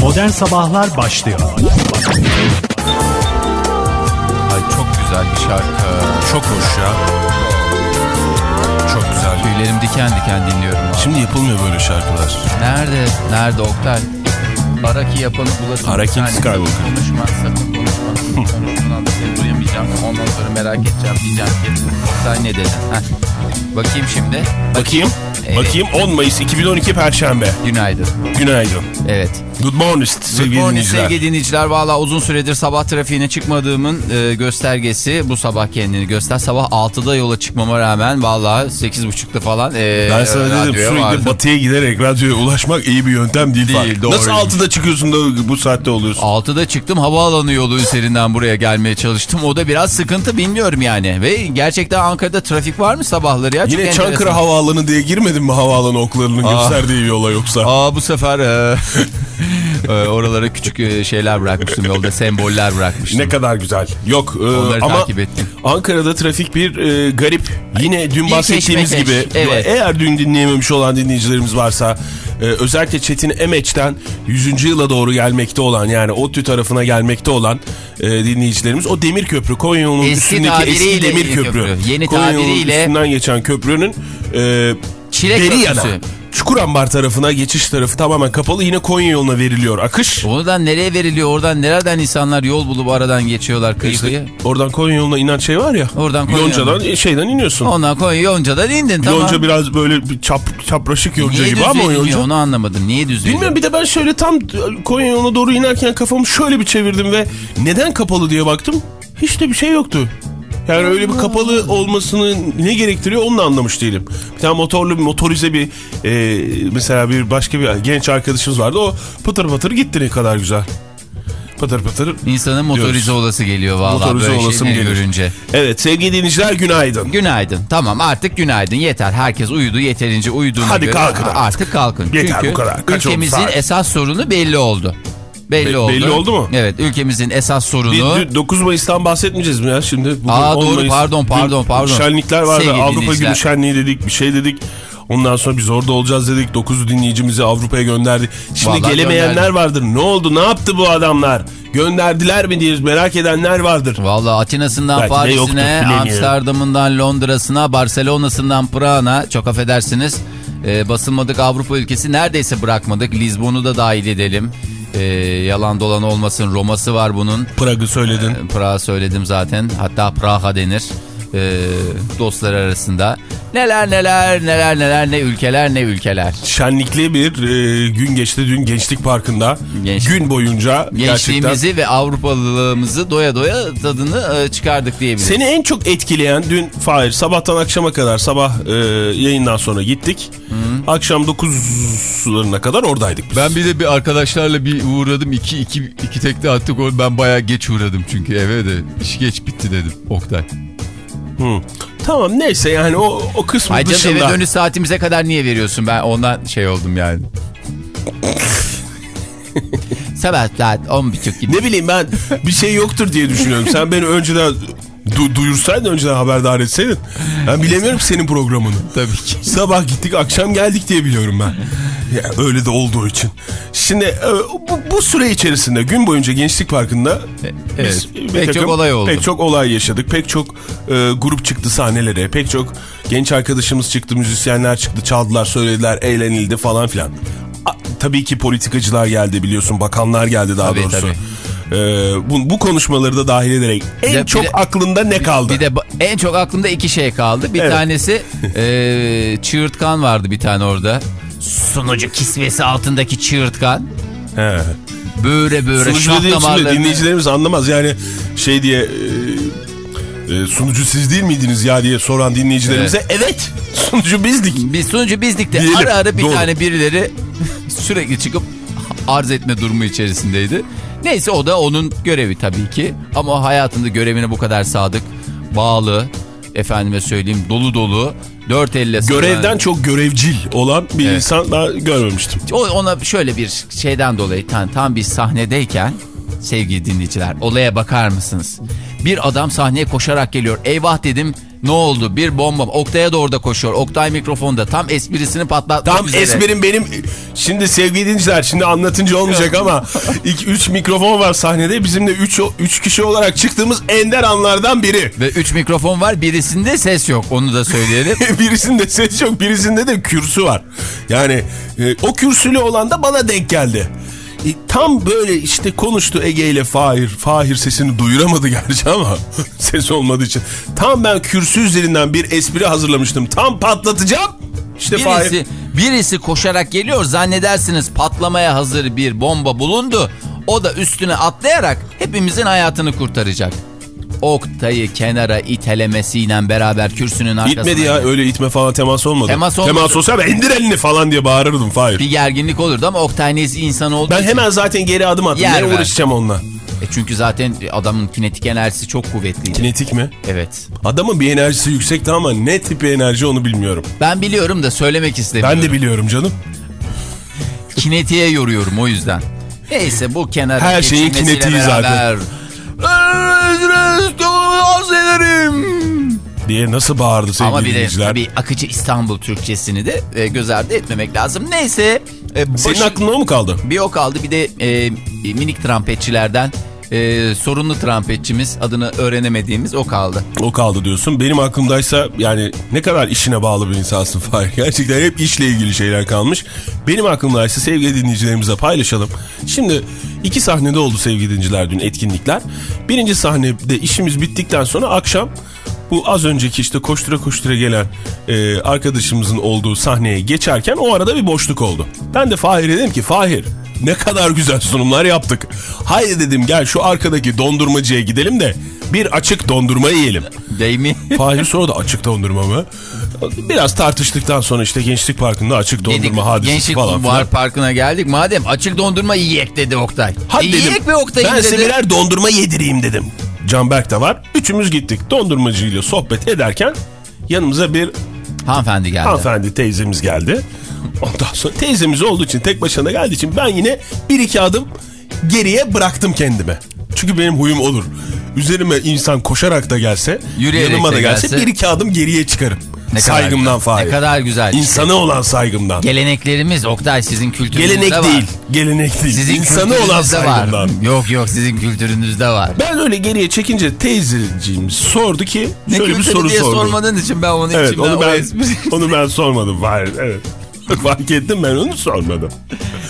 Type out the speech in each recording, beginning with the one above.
Modern Sabahlar başlıyor. Ay çok güzel bir şarkı. Çok hoş ya. Çok güzel. Tüylerim diken diken dinliyorum. abi. Şimdi yapılmıyor böyle şarkılar. Nerede? Nerede Oktay? Araki yapanı bulasın. Arakin Yani Skywalker. Konuşma sakın konuşma. Da seni duyamayacağım. Ondan sonra merak edeceğim. Diyeceğim ki Oktay ne dedi? Heh. Bakayım şimdi. Bakayım. Evet. Bakayım 10 Mayıs 2012 Perşembe. Günaydın. Günaydın. Evet. Good morning sevgili Good morning dinleyiciler. sevgili dinleyiciler. Valla uzun süredir sabah trafiğine çıkmadığımın e, göstergesi bu sabah kendini göster. Sabah 6'da yola çıkmama rağmen valla 8.30'da falan e, Ben sana dedim sürekli batıya giderek radyoya ulaşmak iyi bir yöntem değil. Değil, doğru. Nasıl 6'da çıkıyorsun da bu saatte oluyorsun? 6'da çıktım havaalanı yolu üzerinden buraya gelmeye çalıştım. O da biraz sıkıntı bilmiyorum yani. Ve gerçekten Ankara'da trafik var mı sabahları ya? Çok Yine Çankırı. Havaalanı diye girmedin mi havaalanı oklarının Aa. gösterdiği yola yoksa? Aa bu sefer e, e, oralara küçük e, şeyler bırakmıştım yolda semboller bırakmıştım. Ne kadar güzel. Yok e, Onları ama takip ettim. Ankara'da trafik bir e, garip. Yine dün bahsettiğimiz gibi evet. eğer dün dinleyememiş olan dinleyicilerimiz varsa e, özellikle Çetin Emeç'ten 100. yıla doğru gelmekte olan yani ODTÜ tarafına gelmekte olan e, dinleyicilerimiz o demir köprü Konya yolunun Eski üstündeki eski demir köprü. köprü. Yeni Konya yolunun tabiriyle- üstünden geçen köprünün e, Çilek deri yana köprüsü. Çukurambar tarafına geçiş tarafı tamamen kapalı yine Konya yoluna veriliyor akış. Oradan nereye veriliyor? Oradan nereden insanlar yol bulup aradan geçiyorlar kıyı İşte kıyı? oradan Konya yoluna inen şey var ya. Oradan Konya Yonca'dan yoluna. şeyden iniyorsun. Ondan Konya Yonca'dan indin tamam. Yonca biraz böyle bir çap, çapraşık yonca Niye gibi ama o yonca. Onu anlamadım. Niye düz Bilmiyorum bir de ben şöyle tam Konya yoluna doğru inerken kafamı şöyle bir çevirdim ve neden kapalı diye baktım. Hiç de bir şey yoktu. Yani öyle bir kapalı olmasını ne gerektiriyor onu da anlamış değilim. Bir tane motorlu bir motorize bir e, mesela bir başka bir genç arkadaşımız vardı. O pıtır pıtır gitti ne kadar güzel. Pıtır pıtır. İnsanın motorize diyoruz. olası geliyor vallahi Motorize böyle olasım gelir. görünce. Evet sevgili dinleyiciler günaydın. Günaydın. Tamam artık günaydın. Yeter. Herkes uyudu. Yeterince uyuduğuna Hadi göre kalkın artık. artık kalkın. Yeter Çünkü bu kadar. Kaç ülkemizin esas sorunu belli oldu. Belli Be- oldu. belli oldu mu? Evet ülkemizin esas sorunu. Bir, 9 Mayıs'tan bahsetmeyeceğiz mi ya şimdi? Bugün Aa, 10 doğru, Mayıs. pardon, pardon, pardon. Şenlikler vardı. Sevgili Avrupa. Günü Şenliği dedik bir şey dedik. Ondan sonra biz orada olacağız dedik. 9 dinleyicimizi Avrupa'ya gönderdik. Şimdi Vallahi gelemeyenler gönderdim. vardır. Ne oldu? Ne yaptı bu adamlar? Gönderdiler mi diye merak edenler vardır. Vallahi Atina'sından Paris'ine. Amsterdam'ından Londra'sına, Barcelona'sından Prag'a çok affedersiniz e, basılmadık Avrupa ülkesi neredeyse bırakmadık. Lizbon'u da dahil edelim. E, yalan dolan olmasın Roma'sı var bunun. Prag'ı söyledin. Prag'a söyledim zaten. Hatta Praha denir. Ee, dostlar arasında. Neler neler neler neler ne ülkeler ne ülkeler. Şenlikli bir e, gün geçti dün Gençlik Parkı'nda. Gençlik- Gün boyunca gerçekten. Gençliğimizi ve Avrupalılığımızı doya doya tadını e, çıkardık diyebiliriz. Seni en çok etkileyen dün Fahir sabahtan akşama kadar sabah e, yayından sonra gittik. Akşam 9'larına kadar oradaydık biz. Ben bir de bir arkadaşlarla bir uğradım. iki, iki, iki tekte attık. Ben bayağı geç uğradım çünkü eve de. iş geç bitti dedim Oktay. Hı. Tamam neyse yani o, o kısmı Ay canım dışında. eve dönüş saatimize kadar niye veriyorsun? Ben ondan şey oldum yani. Sabah saat 10.30 gibi. Ne bileyim ben bir şey yoktur diye düşünüyorum. Sen beni önceden du- duyursaydın önceden haberdar etseydin. Ben bilemiyorum senin programını. Tabii ki. Sabah gittik akşam geldik diye biliyorum ben. Ya öyle de olduğu için. Şimdi e, bu, bu süre içerisinde gün boyunca Gençlik Parkı'nda Evet. bir Pek çok olay oldu. Pek çok olay yaşadık. Pek çok e, grup çıktı sahnelere. Pek çok genç arkadaşımız çıktı, müzisyenler çıktı, çaldılar, söylediler, eğlenildi falan filan. A, tabii ki politikacılar geldi biliyorsun, bakanlar geldi daha Tabii, doğrusu. tabii. E, bu, bu konuşmaları da dahil ederek en de- çok de- aklında ne kaldı? Bir de en çok aklımda iki şey kaldı. Bir Evet. tanesi e, çığırtkan vardı bir tane orada. Sunucu kisvesi altındaki çığırtkan. He. Böyle böyle Sunucu şah damarlarını. dinleyicilerimiz anlamaz. Yani şey diye e, e, sunucu siz değil miydiniz ya diye soran dinleyicilerimize evet, sunucu bizdik. Biz sunucu bizdik de Diyelim, ara ara bir doğru. tane birileri sürekli çıkıp arz etme durumu içerisindeydi. Neyse o da onun görevi tabii ki. Ama hayatında görevine bu kadar sadık, bağlı, efendime söyleyeyim dolu dolu, dört elle Görevden çok görevcil olan bir Evet. insan daha görmemiştim. O ona şöyle bir şeyden dolayı tam, tam bir sahnedeyken sevgili dinleyiciler olaya bakar mısınız? Bir adam sahneye koşarak geliyor. Eyvah dedim. Ne oldu? Bir bomba. Oktay'a doğru da koşuyor. Oktay mikrofonda. Tam esprisini patlatmak Tam üzere. esprim benim. Şimdi sevgili dinleyiciler şimdi anlatınca olmayacak ama ilk 3 mikrofon var sahnede. Bizim de 3 3 kişi olarak çıktığımız ender anlardan biri. Ve 3 mikrofon var. Birisinde ses yok. Onu da söyleyelim. birisinde ses yok, birisinde de kürsü var. Yani e, o kürsülü olan da bana denk geldi. Tam böyle işte konuştu Ege ile Fahir. Fahir sesini duyuramadı gerçi ama ses olmadığı için. Tam ben kürsü üzerinden bir espri hazırlamıştım. Tam patlatacağım. İşte Fahir. Birisi, birisi koşarak geliyor. Zannedersiniz patlamaya hazır bir bomba bulundu. O da üstüne atlayarak hepimizin hayatını kurtaracak. Oktay'ı kenara itelemesiyle beraber kürsünün arkasına... İtmedi ya öyle itme falan temas olmadı. Temas olmadı. Temas olsa ben indir elini falan diye bağırırdım Fahir. Bir gerginlik olurdu ama Oktay nezi insan olduğu Ben için- hemen zaten geri adım attım. Yer Ne uğraşacağım onunla? E çünkü zaten adamın kinetik enerjisi çok kuvvetliydi. Kinetik mi? Evet. Adamın bir enerjisi yüksekti ama ne tipi enerji onu bilmiyorum. Ben biliyorum da söylemek istemiyorum. Ben de biliyorum canım. Kinetiğe yoruyorum o yüzden. Neyse bu kenara Her şeyin kinetiği beraber- Az ederim. Diye nasıl bağırdı sevgili Ama bir de dinleyiciler. tabii akıcı İstanbul Türkçesini de e, göz ardı etmemek lazım. Neyse. E, başı- Senin aklında mu kaldı? Bir o kaldı bir de e, minik trampetçilerden e, sorunlu trampetçimiz adını öğrenemediğimiz o kaldı. O kaldı diyorsun. Benim aklımdaysa yani ne kadar işine bağlı bir insansın Fahir. Gerçekten hep işle ilgili şeyler kalmış. Benim aklımdaysa sevgili dinleyicilerimize paylaşalım. Şimdi iki sahnede oldu sevgili dinleyiciler dün etkinlikler. Birinci sahnede işimiz bittikten sonra akşam bu az önceki işte koştura koştura gelen e, arkadaşımızın olduğu sahneye geçerken o arada bir boşluk oldu. Ben de Fahir'e dedim ki Fahir ne kadar güzel sunumlar yaptık. Haydi dedim gel şu arkadaki dondurmacıya gidelim de bir açık dondurma yiyelim. Değil mi? Fahir sonra da açık dondurma mı? Biraz tartıştıktan sonra işte Gençlik Parkı'nda açık dondurma Dedik, hadisesi Gençlik falan filan. Parkı'na geldik. Madem açık dondurma yiyek dedi Oktay. Hadi E, dedim yiyek ve Oktay'ın ben dedi. size birer dondurma yedireyim dedim. Canberk de var. Üçümüz gittik dondurmacıyla sohbet ederken yanımıza bir Hanımefendi geldi. hanımefendi teyzemiz geldi. Ondan sonra teyzemiz olduğu için tek başına geldiği için ben yine bir iki adım geriye bıraktım kendime. Çünkü benim huyum olur. Üzerime insan koşarak da gelse, Yürüyerek yanıma da gelse, gelse- bir iki adım geriye çıkarım. Ne Saygımdan. Fahir. Ne kadar güzel. işte. İnsana olan saygımdan. Geleneklerimiz Oktay sizin kültürünüzde Gelenek var. değil. Gelenek değil. Sizin İnsanı olan kültürünüzde var. saygımdan. Yok yok sizin kültürünüzde var. Ben öyle geriye çekince teyzeciğimiz sordu ki Ne şöyle bir soru diye sordu. sormadığın için ben onu Evet onu ben, onu ben sormadım. Hayır, evet. Fark ettim ben onu sormadım.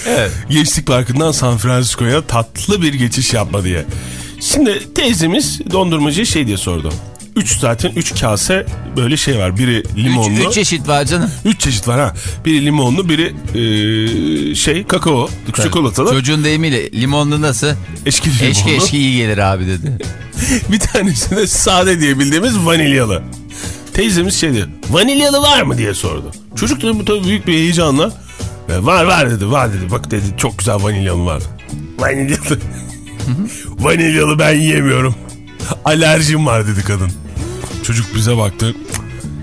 Evet. Gençlik Parkı'ndan San Francisco'ya tatlı bir geçiş yapma diye. Şimdi teyzemiz dondurmacıya şey diye sordu. 3 zaten 3 kase böyle şey var. Biri limonlu. Üç, üç çeşit var canım. 3 çeşit var ha. Biri limonlu, biri e, şey kakao, çikolatalı. Çocuğun deyimiyle limonlu nasıl? Eşki limonlu. Eşki eşki iyi gelir abi dedi. Bir tanesi de sade diye bildiğimiz vanilyalı. Teyzemiz şey diyor. Vanilyalı var mı diye sordu. Çocuk da bu tabii büyük bir heyecanla. "E, Var var dedi var dedi. Bak dedi çok güzel vanilyalı var. Vanilyalı. vanilyalı ben yiyemiyorum. Alerjim var dedi kadın. Çocuk bize baktı.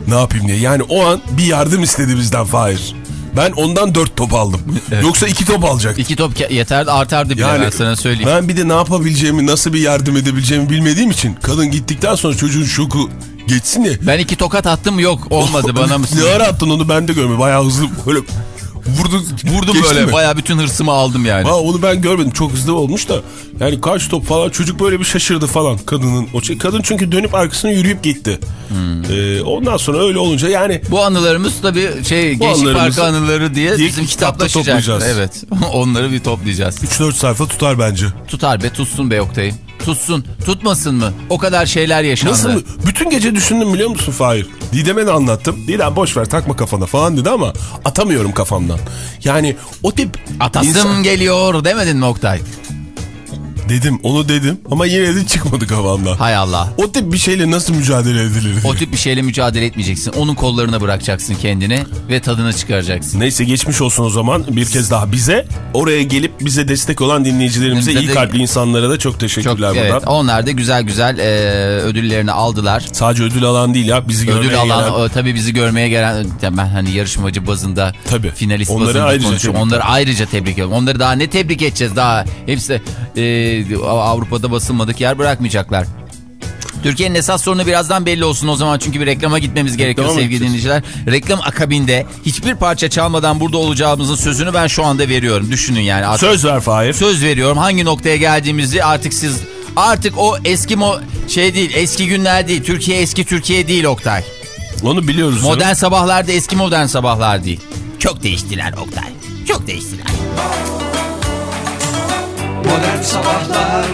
Ne yapayım diye. Yani o an bir yardım istedi bizden Fahir. Ben ondan dört top aldım. Yoksa iki top alacaktım. İki top yeterdi artardı bile Yani ben sana söyleyeyim. Ben bir de ne yapabileceğimi, nasıl bir yardım edebileceğimi bilmediğim için kadın gittikten sonra çocuğun şoku geçsin diye. Ben iki tokat attım yok olmadı bana mısın? Ne ara attın onu ben de görmedim. Bayağı hızlı böyle vurdu, Vurdum geçti böyle mi? baya bütün hırsımı aldım yani. Ha, onu ben görmedim. Çok hızlı olmuş da. Yani kaç top falan çocuk böyle bir şaşırdı falan kadının. O şey- kadın çünkü dönüp arkasına yürüyüp gitti. Hmm. Ee, ondan sonra öyle olunca yani Bu anılarımız tabii şey Gençlik Parkı anıları diye, diye bizim kitapta kitaplaşacak. toplayacağız. Evet onları bir toplayacağız. 3-4 sayfa tutar bence. Tutar be tutsun be Oktay'ım. Tutsun tutmasın mı? O kadar şeyler yaşandı. Nasıl? Bütün gece düşündüm biliyor musun Fahir? Didem'e de anlattım. Didem boş ver takma kafana falan dedi ama atamıyorum kafamdan. Yani o tip Atasım insan- geliyor demedin mi Oktay? Dedim onu dedim ama yine de çıkmadı kafamdan. Hay Allah. O tip bir şeyle nasıl mücadele edilir? O tip bir şeyle mücadele etmeyeceksin. Onun kollarına bırakacaksın kendini ve tadını çıkaracaksın. Neyse geçmiş olsun o zaman bir kez daha bize. Oraya gelip bize destek olan dinleyicilerimize, Bize iyi de- kalpli insanlara da çok teşekkürler Çok buradan. evet. Onlar da güzel güzel e, ödüllerini aldılar. Sadece ödül alan değil ya bizi görmeye Ödül alan gelen- o, tabii bizi görmeye gelen ya ben hani yarışmacı bazında Tabii. finalist Onları bazında ayrıca konuşuyorum. tebrik Onları ayrıca tebrik ediyorum. Onları daha ne tebrik edeceğiz daha hepsi e, Avrupa'da basılmadık yer bırakmayacaklar. Türkiye'nin esas sorunu birazdan belli olsun o zaman çünkü bir reklama gitmemiz gerekiyor Devam sevgili dinleyiciler. Reklam akabinde hiçbir parça çalmadan burada olacağımızın sözünü ben şu anda veriyorum. Düşünün yani. Artık Söz ver Fahir. söz veriyorum hangi noktaya geldiğimizi artık siz artık o eski mo şey değil eski günler değil Türkiye eski Türkiye değil Oktay. Onu biliyoruz. canım. Modern sabahlarda eski modern sabahlar değil. Çok değiştiler Oktay. Çok değiştiler. Modern Sabahlar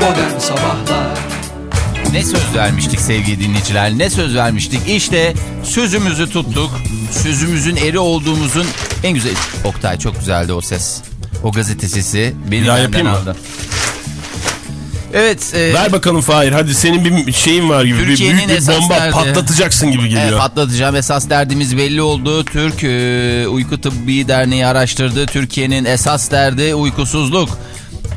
Modern Sabahlar Ne söz vermiştik sevgili dinleyiciler? Ne söz vermiştik? İşte sözümüzü tuttuk. Sözümüzün eri olduğumuzun en güzel... Oktay çok güzeldi o ses. O gazete sesi. Beni Ya yapayım mı? aldı. Evet. e, Ver bakalım Fahir hadi senin bir şeyin var gibi. Bir büyük bir bomba derdi. patlatacaksın gibi geliyor. Evet, patlatacağım esas derdimiz belli oldu. Türk e, Uyku Tıbbi Derneği araştırdı. Türkiye'nin esas derdi uykusuzluk.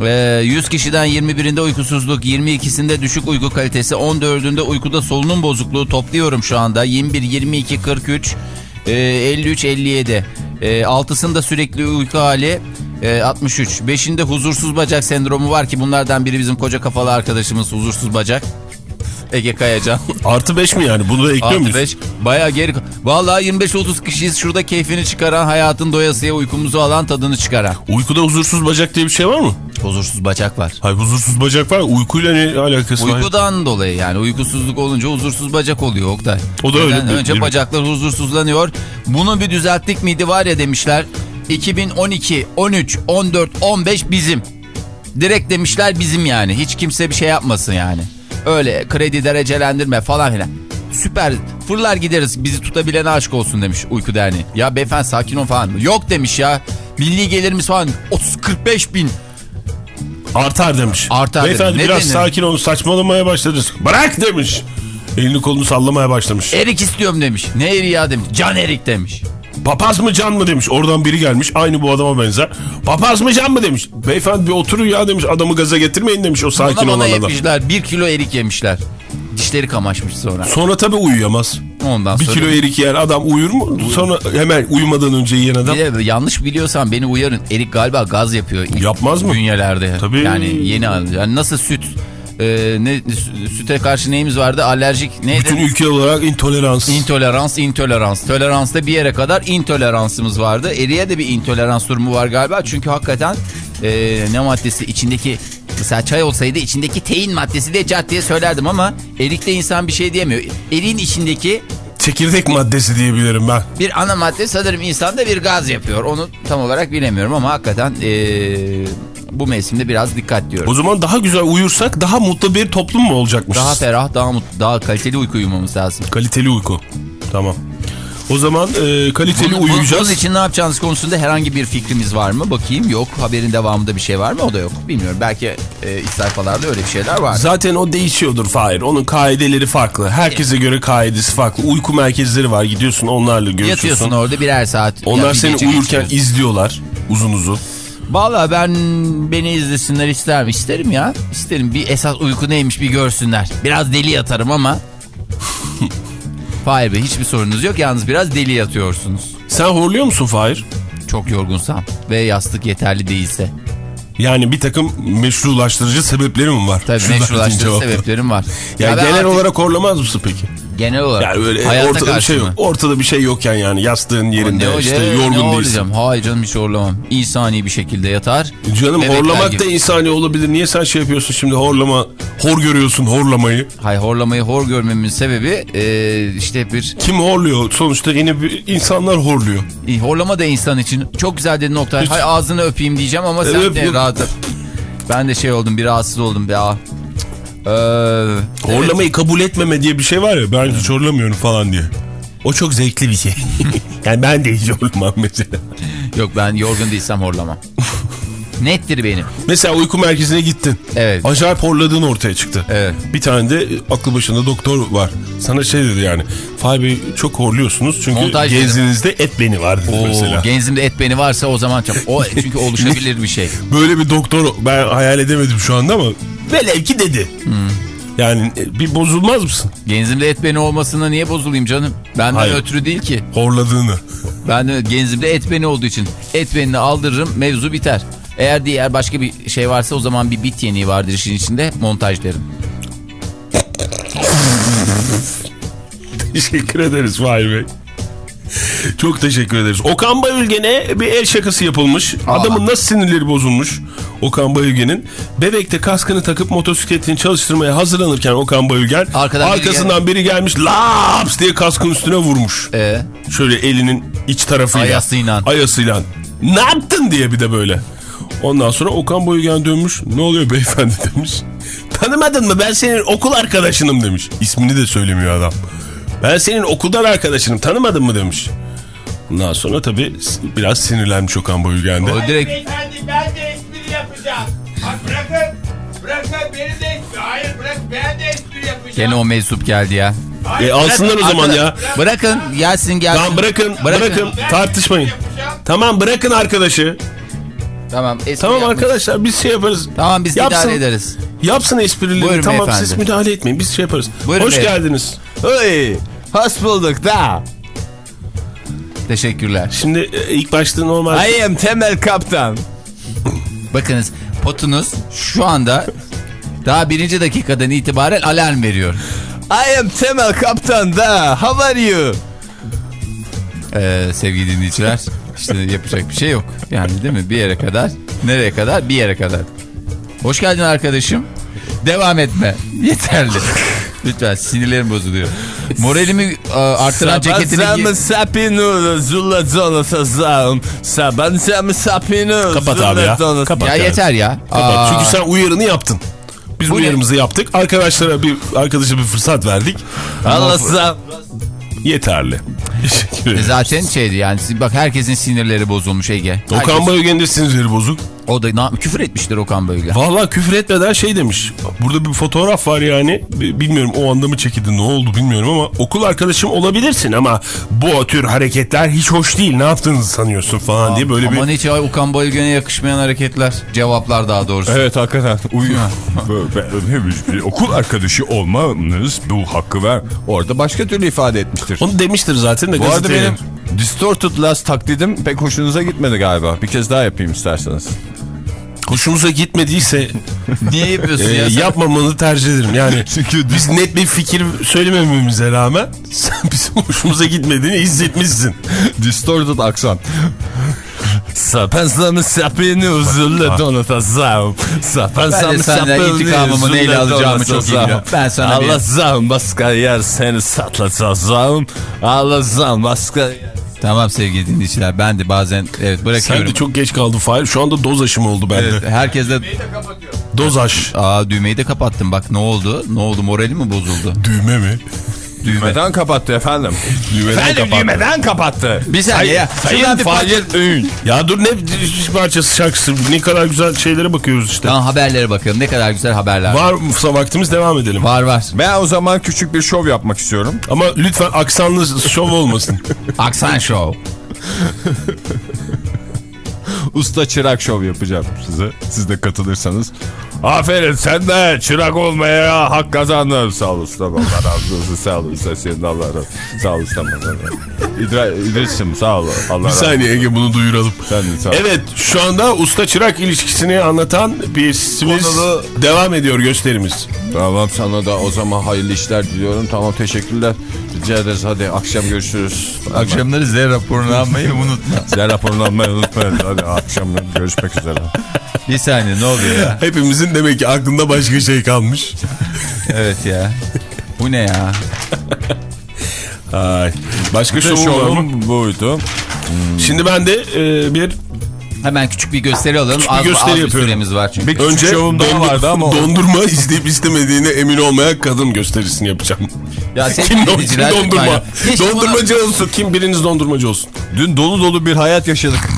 E, 100 kişiden 21'inde uykusuzluk, 22'sinde düşük uyku kalitesi, 14'ünde uykuda solunum bozukluğu topluyorum şu anda. 21, 22, 43, e, 53, 57. E, 6'sında sürekli uyku hali. E, 63. 5'inde huzursuz bacak sendromu var ki bunlardan biri bizim koca kafalı arkadaşımız huzursuz bacak. Ege Kayacan. Artı 5 mi yani? Bunu da ekliyor Artı muyuz? 5. Baya geri... Vallahi 25-30 kişiyiz şurada keyfini çıkaran, hayatın doyasıya uykumuzu alan, tadını çıkaran. Uykuda huzursuz bacak diye bir şey var mı? Huzursuz bacak var. Hayır huzursuz bacak var. Uykuyla ne alakası var? Uykudan dolayı yani uykusuzluk olunca huzursuz bacak oluyor Oktay. O da öyle Neden? değil Önce mi? bacaklar huzursuzlanıyor. Bunu bir düzelttik miydi var ya demişler. 2012, 13, 14, 15 bizim. Direkt demişler bizim yani. Hiç kimse bir şey yapmasın yani. Öyle kredi derecelendirme falan filan. Süper fırlar gideriz bizi tutabilene aşk olsun demiş Uyku Derneği. Ya beyefendi sakin ol falan. Yok demiş ya. Milli gelirimiz falan 30-45 bin. Artar demiş. Artar Beyefendi demiş. Biraz denir? sakin olun saçmalamaya başladınız. Bırak demiş. Elini kolunu sallamaya başlamış. Erik istiyorum demiş. Ne eri ya demiş. Can Erik demiş. Papaz mı can mı demiş. Oradan biri gelmiş. Aynı bu adama benzer. Papaz mı can mı demiş. Beyefendi bir oturun ya demiş. Adamı gaza getirmeyin demiş o sakin olan adam. yemişler. Bir kilo erik yemişler. Dişleri kamaşmış sonra. Sonra tabii uyuyamaz. Ondan Bir sonra... kilo erik yer adam uyur mu? Sonra hemen uyumadan önce yiyen adam. Bir de yanlış biliyorsam beni uyarın. Erik galiba gaz yapıyor. Yapmaz mı? Bünyelerde. Tabii. Yani yeni yani nasıl süt e, ne sü- süte karşı neyimiz vardı? Alerjik neydi? Bütün ülke olarak intolerans. İntolerans, intolerans. Toleransta bir yere kadar intoleransımız vardı. Eriye de bir intolerans durumu var galiba. Çünkü hakikaten e, ne maddesi içindeki mesela çay olsaydı içindeki tein maddesi de cat diye söylerdim ama erikte insan bir şey diyemiyor. Eriğin içindeki Çekirdek maddesi diyebilirim ben. bir ana madde sanırım insanda bir gaz yapıyor. Onu tam olarak bilemiyorum ama hakikaten e, bu mevsimde biraz dikkat diyorum. O zaman daha güzel uyursak daha mutlu bir toplum mu olacakmışız? Daha ferah, daha mutlu, daha kaliteli uyku uyumamız lazım. Kaliteli uyku. Tamam. O zaman e, kaliteli bunun- uyuyacağız. bunun için ne yapacağınız konusunda herhangi bir fikrimiz var mı? Bakayım yok. Haberin devamında bir şey var mı? O da yok. Bilmiyorum. Belki e, iç sayfalarda öyle bir şeyler var. Zaten o değişiyordur Fahir. Onun kaideleri farklı. Herkese göre kaidesi farklı. Uyku merkezleri var. Gidiyorsun onlarla görüşüyorsun. Yatıyorsun orada birer saat. Onlar seni uyurken geçiriyorsun. izliyorlar. Uzun uzun. Valla ben beni izlesinler isterim. İsterim ya. İsterim. Bir esas uyku neymiş bir görsünler. Biraz deli yatarım ama. Fahir Bey hiçbir sorunuz yok. Yalnız biraz deli yatıyorsunuz. Sen horluyor musun Fahir? Çok yorgunsam ve yastık yeterli değilse. Yani bir takım meşrulaştırıcı sebepleri mi var? Tabii Şu meşrulaştırıcı sebeplerim var. Ya Ya genel artık- olarak horlamaz mısın peki? Genel olarak. Yani öyle hayata ortada bir şey yok. Ortada bir şey yokken yani yastığın yerinde Ne işte hoca, yorgun ne değilsin. horlayacağım? Hayır canım hiç horlamam. İnsani bir şekilde yatar. Canım Bebekler horlamak gibi. da insani olabilir. Niye sen şey yapıyorsun şimdi horlama, hor görüyorsun horlamayı. Hay horlamayı hor görmemin sebebi e, işte bir Kim horluyor? Sonuçta yine bir insanlar horluyor. e, horlama da insan için. Çok güzel dedin Oktay. Hiç- Hay ağzını öpeyim diyeceğim ama sen Evet, de yok. rahat. Ben de şey oldum bir rahatsız oldum. Bir, ah. Ee, Horlamayı kabul etmeme diye bir şey var ya ben hiç horlamıyorum falan diye. O çok zevkli bir şey. yani ben de hiç horlamam mesela. Yok ben yorgun değilsem horlamam. Nettir benim. Mesela uyku merkezine gittin. Evet. Acayip horladığın ortaya çıktı. Evet. Bir tane de aklı başında doktor var. Sana şey dedi yani. Fahri Bey çok horluyorsunuz çünkü Montaj genzinizde et beni var dedi Oo, mesela. genzimde et beni varsa o zaman çok. O çünkü oluşabilir bir şey. Böyle bir doktor ben hayal edemedim şu anda ama velev ki dedi. Hmm. Yani e, bir bozulmaz mısın? Genzimde et beni olmasına niye bozulayım canım? Benden Hayır. ötürü değil ki. Horladığını. Ben de genzimde et beni olduğu için et benini aldırırım mevzu biter. Eğer diğer başka bir şey varsa o zaman bir bit yeniği vardır işin içinde montaj derim. Teşekkür ederiz Fahir Bey. Çok teşekkür ederiz. Okan Bayülgen'e bir el şakası yapılmış. Adamın nasıl sinirleri bozulmuş Okan Bayülgen'in. Bebekte kaskını takıp motosikletini çalıştırmaya hazırlanırken Okan Bayülgen Arkadan biri arkasından biri gelmiş laps diye kaskın üstüne vurmuş. Ee, Şöyle elinin iç tarafıyla. Ayasıyla. Ayasıyla. Ne yaptın diye bir de böyle. Ondan sonra Okan Bayülgen dönmüş. Ne oluyor beyefendi demiş. Tanımadın mı ben senin okul arkadaşınım demiş. İsmini de söylemiyor adam. Ben senin okuldan arkadaşınım tanımadın mı demiş. Ondan sonra tabii biraz sinirlenmiş Okan Bayülgen de. o direkt Beyefendi ben de. Bak bırakın. Bırakın beni de espri. Hayır bırak ben de espri yapacağım. gene o meczup geldi ya. E, alsınlar o zaman ya. Bırakın gelsin gelsin. Tamam bırakın, bırakın, tartışmayın. Tamam bırakın arkadaşı. Tamam, espri Tamam yapmış. arkadaşlar biz şey yaparız. Tamam biz Yapsın. idare ederiz. Yapsın esprileri. Buyurun tamam beyefendi. siz müdahale etmeyin. Biz şey yaparız. Buyurun Hoş beyefendi. geldiniz. Hey, hoş bulduk da. Teşekkürler. Şimdi e, ilk başta normal... I am Temel Kaptan. Bakınız potunuz şu anda daha birinci dakikadan itibaren alarm veriyor. I am Temel Kaptan da. How are you? Ee, sevgili dinleyiciler işte yapacak bir şey yok. Yani değil mi? Bir yere kadar. Nereye kadar? Bir yere kadar. Hoş geldin arkadaşım. Devam etme. Yeterli. Lütfen sinirlerim bozuluyor. Moralimi e, artıran ceketini Sabah sapinu zulla zona sazam. Sabah sapinu Kapat abi ya. Kapat. Ya yani. yeter ya. Kapat. Çünkü sen uyarını yaptın. Biz Bu ne? uyarımızı yaptık. Arkadaşlara bir arkadaşa bir fırsat verdik. Allah sam. Yeterli. Teşekkür e, zaten şeydi yani bak herkesin sinirleri bozulmuş Ege. Okan Herkes- Bayülgen'in de sinirleri bozuk. O da na- küfür etmiştir Okan Bölge. Valla küfür etmeden şey demiş. Burada bir fotoğraf var yani. Bilmiyorum o anda mı çekildi ne oldu bilmiyorum ama okul arkadaşım olabilirsin ama bu tür hareketler hiç hoş değil. Ne yaptığınızı sanıyorsun falan diye böyle Aman bir... hiç Okan Bölge'ne yakışmayan hareketler. Cevaplar daha doğrusu. Evet hakikaten. Uyuyor. okul arkadaşı olmanız bu hakkı ver. Orada başka türlü ifade etmiştir. Onu demiştir zaten de Bu arada benim distorted last taklidim pek hoşunuza gitmedi galiba. Bir kez daha yapayım isterseniz. Hoşumuza gitmediyse Niye yapıyorsun e, ya? sen? yapmamanı tercih ederim. Yani biz net bir fikir söylemememize rağmen sen bizim hoşumuza gitmediğini hissetmişsin. Distorted aksan. Sapensamı sapini uzunla donatasam. Ben de Sapensamı senden intikamımı neyle alacağımı çok iyi biliyorum. Ben sana bir- Allah'ım başka yer seni satlatacağım. Allah'ım başka yer. Tamam sevgili dinleyiciler ben de bazen evet bırakıyorum. Sen de çok geç kaldın Fahir. Şu anda doz aşımı oldu bende. Evet, herkes de Doz aş. aa düğmeyi de kapattım bak ne oldu? Ne oldu morali mi bozuldu? Düğme mi? Düğme. Neden kapattı efendim? Düğmeden Efendim kapattı. düğmeden kapattı. Bir saniye ya. Sayın Fahir Öğün. Ya dur ne parçası şarkısı ne kadar güzel şeylere bakıyoruz işte. Tamam haberlere bakalım ne kadar güzel haberler var. Var vaktimiz devam edelim. Var var. Ben o zaman küçük bir şov yapmak istiyorum. Ama lütfen aksanlı şov olmasın. Aksan Show. Usta çırak şov yapacağım size. Siz de katılırsanız. Aferin sen de çırak olmaya hak kazandın. Sağ ol ustam Allah razı olsun. Sağ ol usta senin Allah razı olsun. Sağ ol ustam. İdra, İdris'im sağ ol. Allah bir razı olsun. saniye Ege bunu duyuralım. Sen de sağ ol. Evet şu anda usta çırak ilişkisini anlatan bir simiz devam ediyor gösterimiz. Tamam sana da o zaman hayırlı işler diliyorum. Tamam teşekkürler. Rica ederiz hadi akşam görüşürüz. Akşamları Z raporunu almayı unutma. Size raporunu almayı unutmayın. Hadi akşam görüşmek üzere. Bir saniye ne oluyor ya? Hepimizin demek ki aklında başka şey kalmış. Evet ya. Bu ne ya? Ay. Başka şovum buydu. Şimdi ben de e, bir Hemen küçük bir gösteri alalım. Küçük bir az, gösteri az bir yapıyorum. süremiz var çünkü. Bir önce şovum daha vardı ama dondurma isteyip istemediğine emin olmayan kadın gösterisini yapacağım. Ya Kim, don- kim dondurma? Dondurmacı olsun. Kim biriniz dondurmacı olsun. Dün dolu dolu bir hayat yaşadık.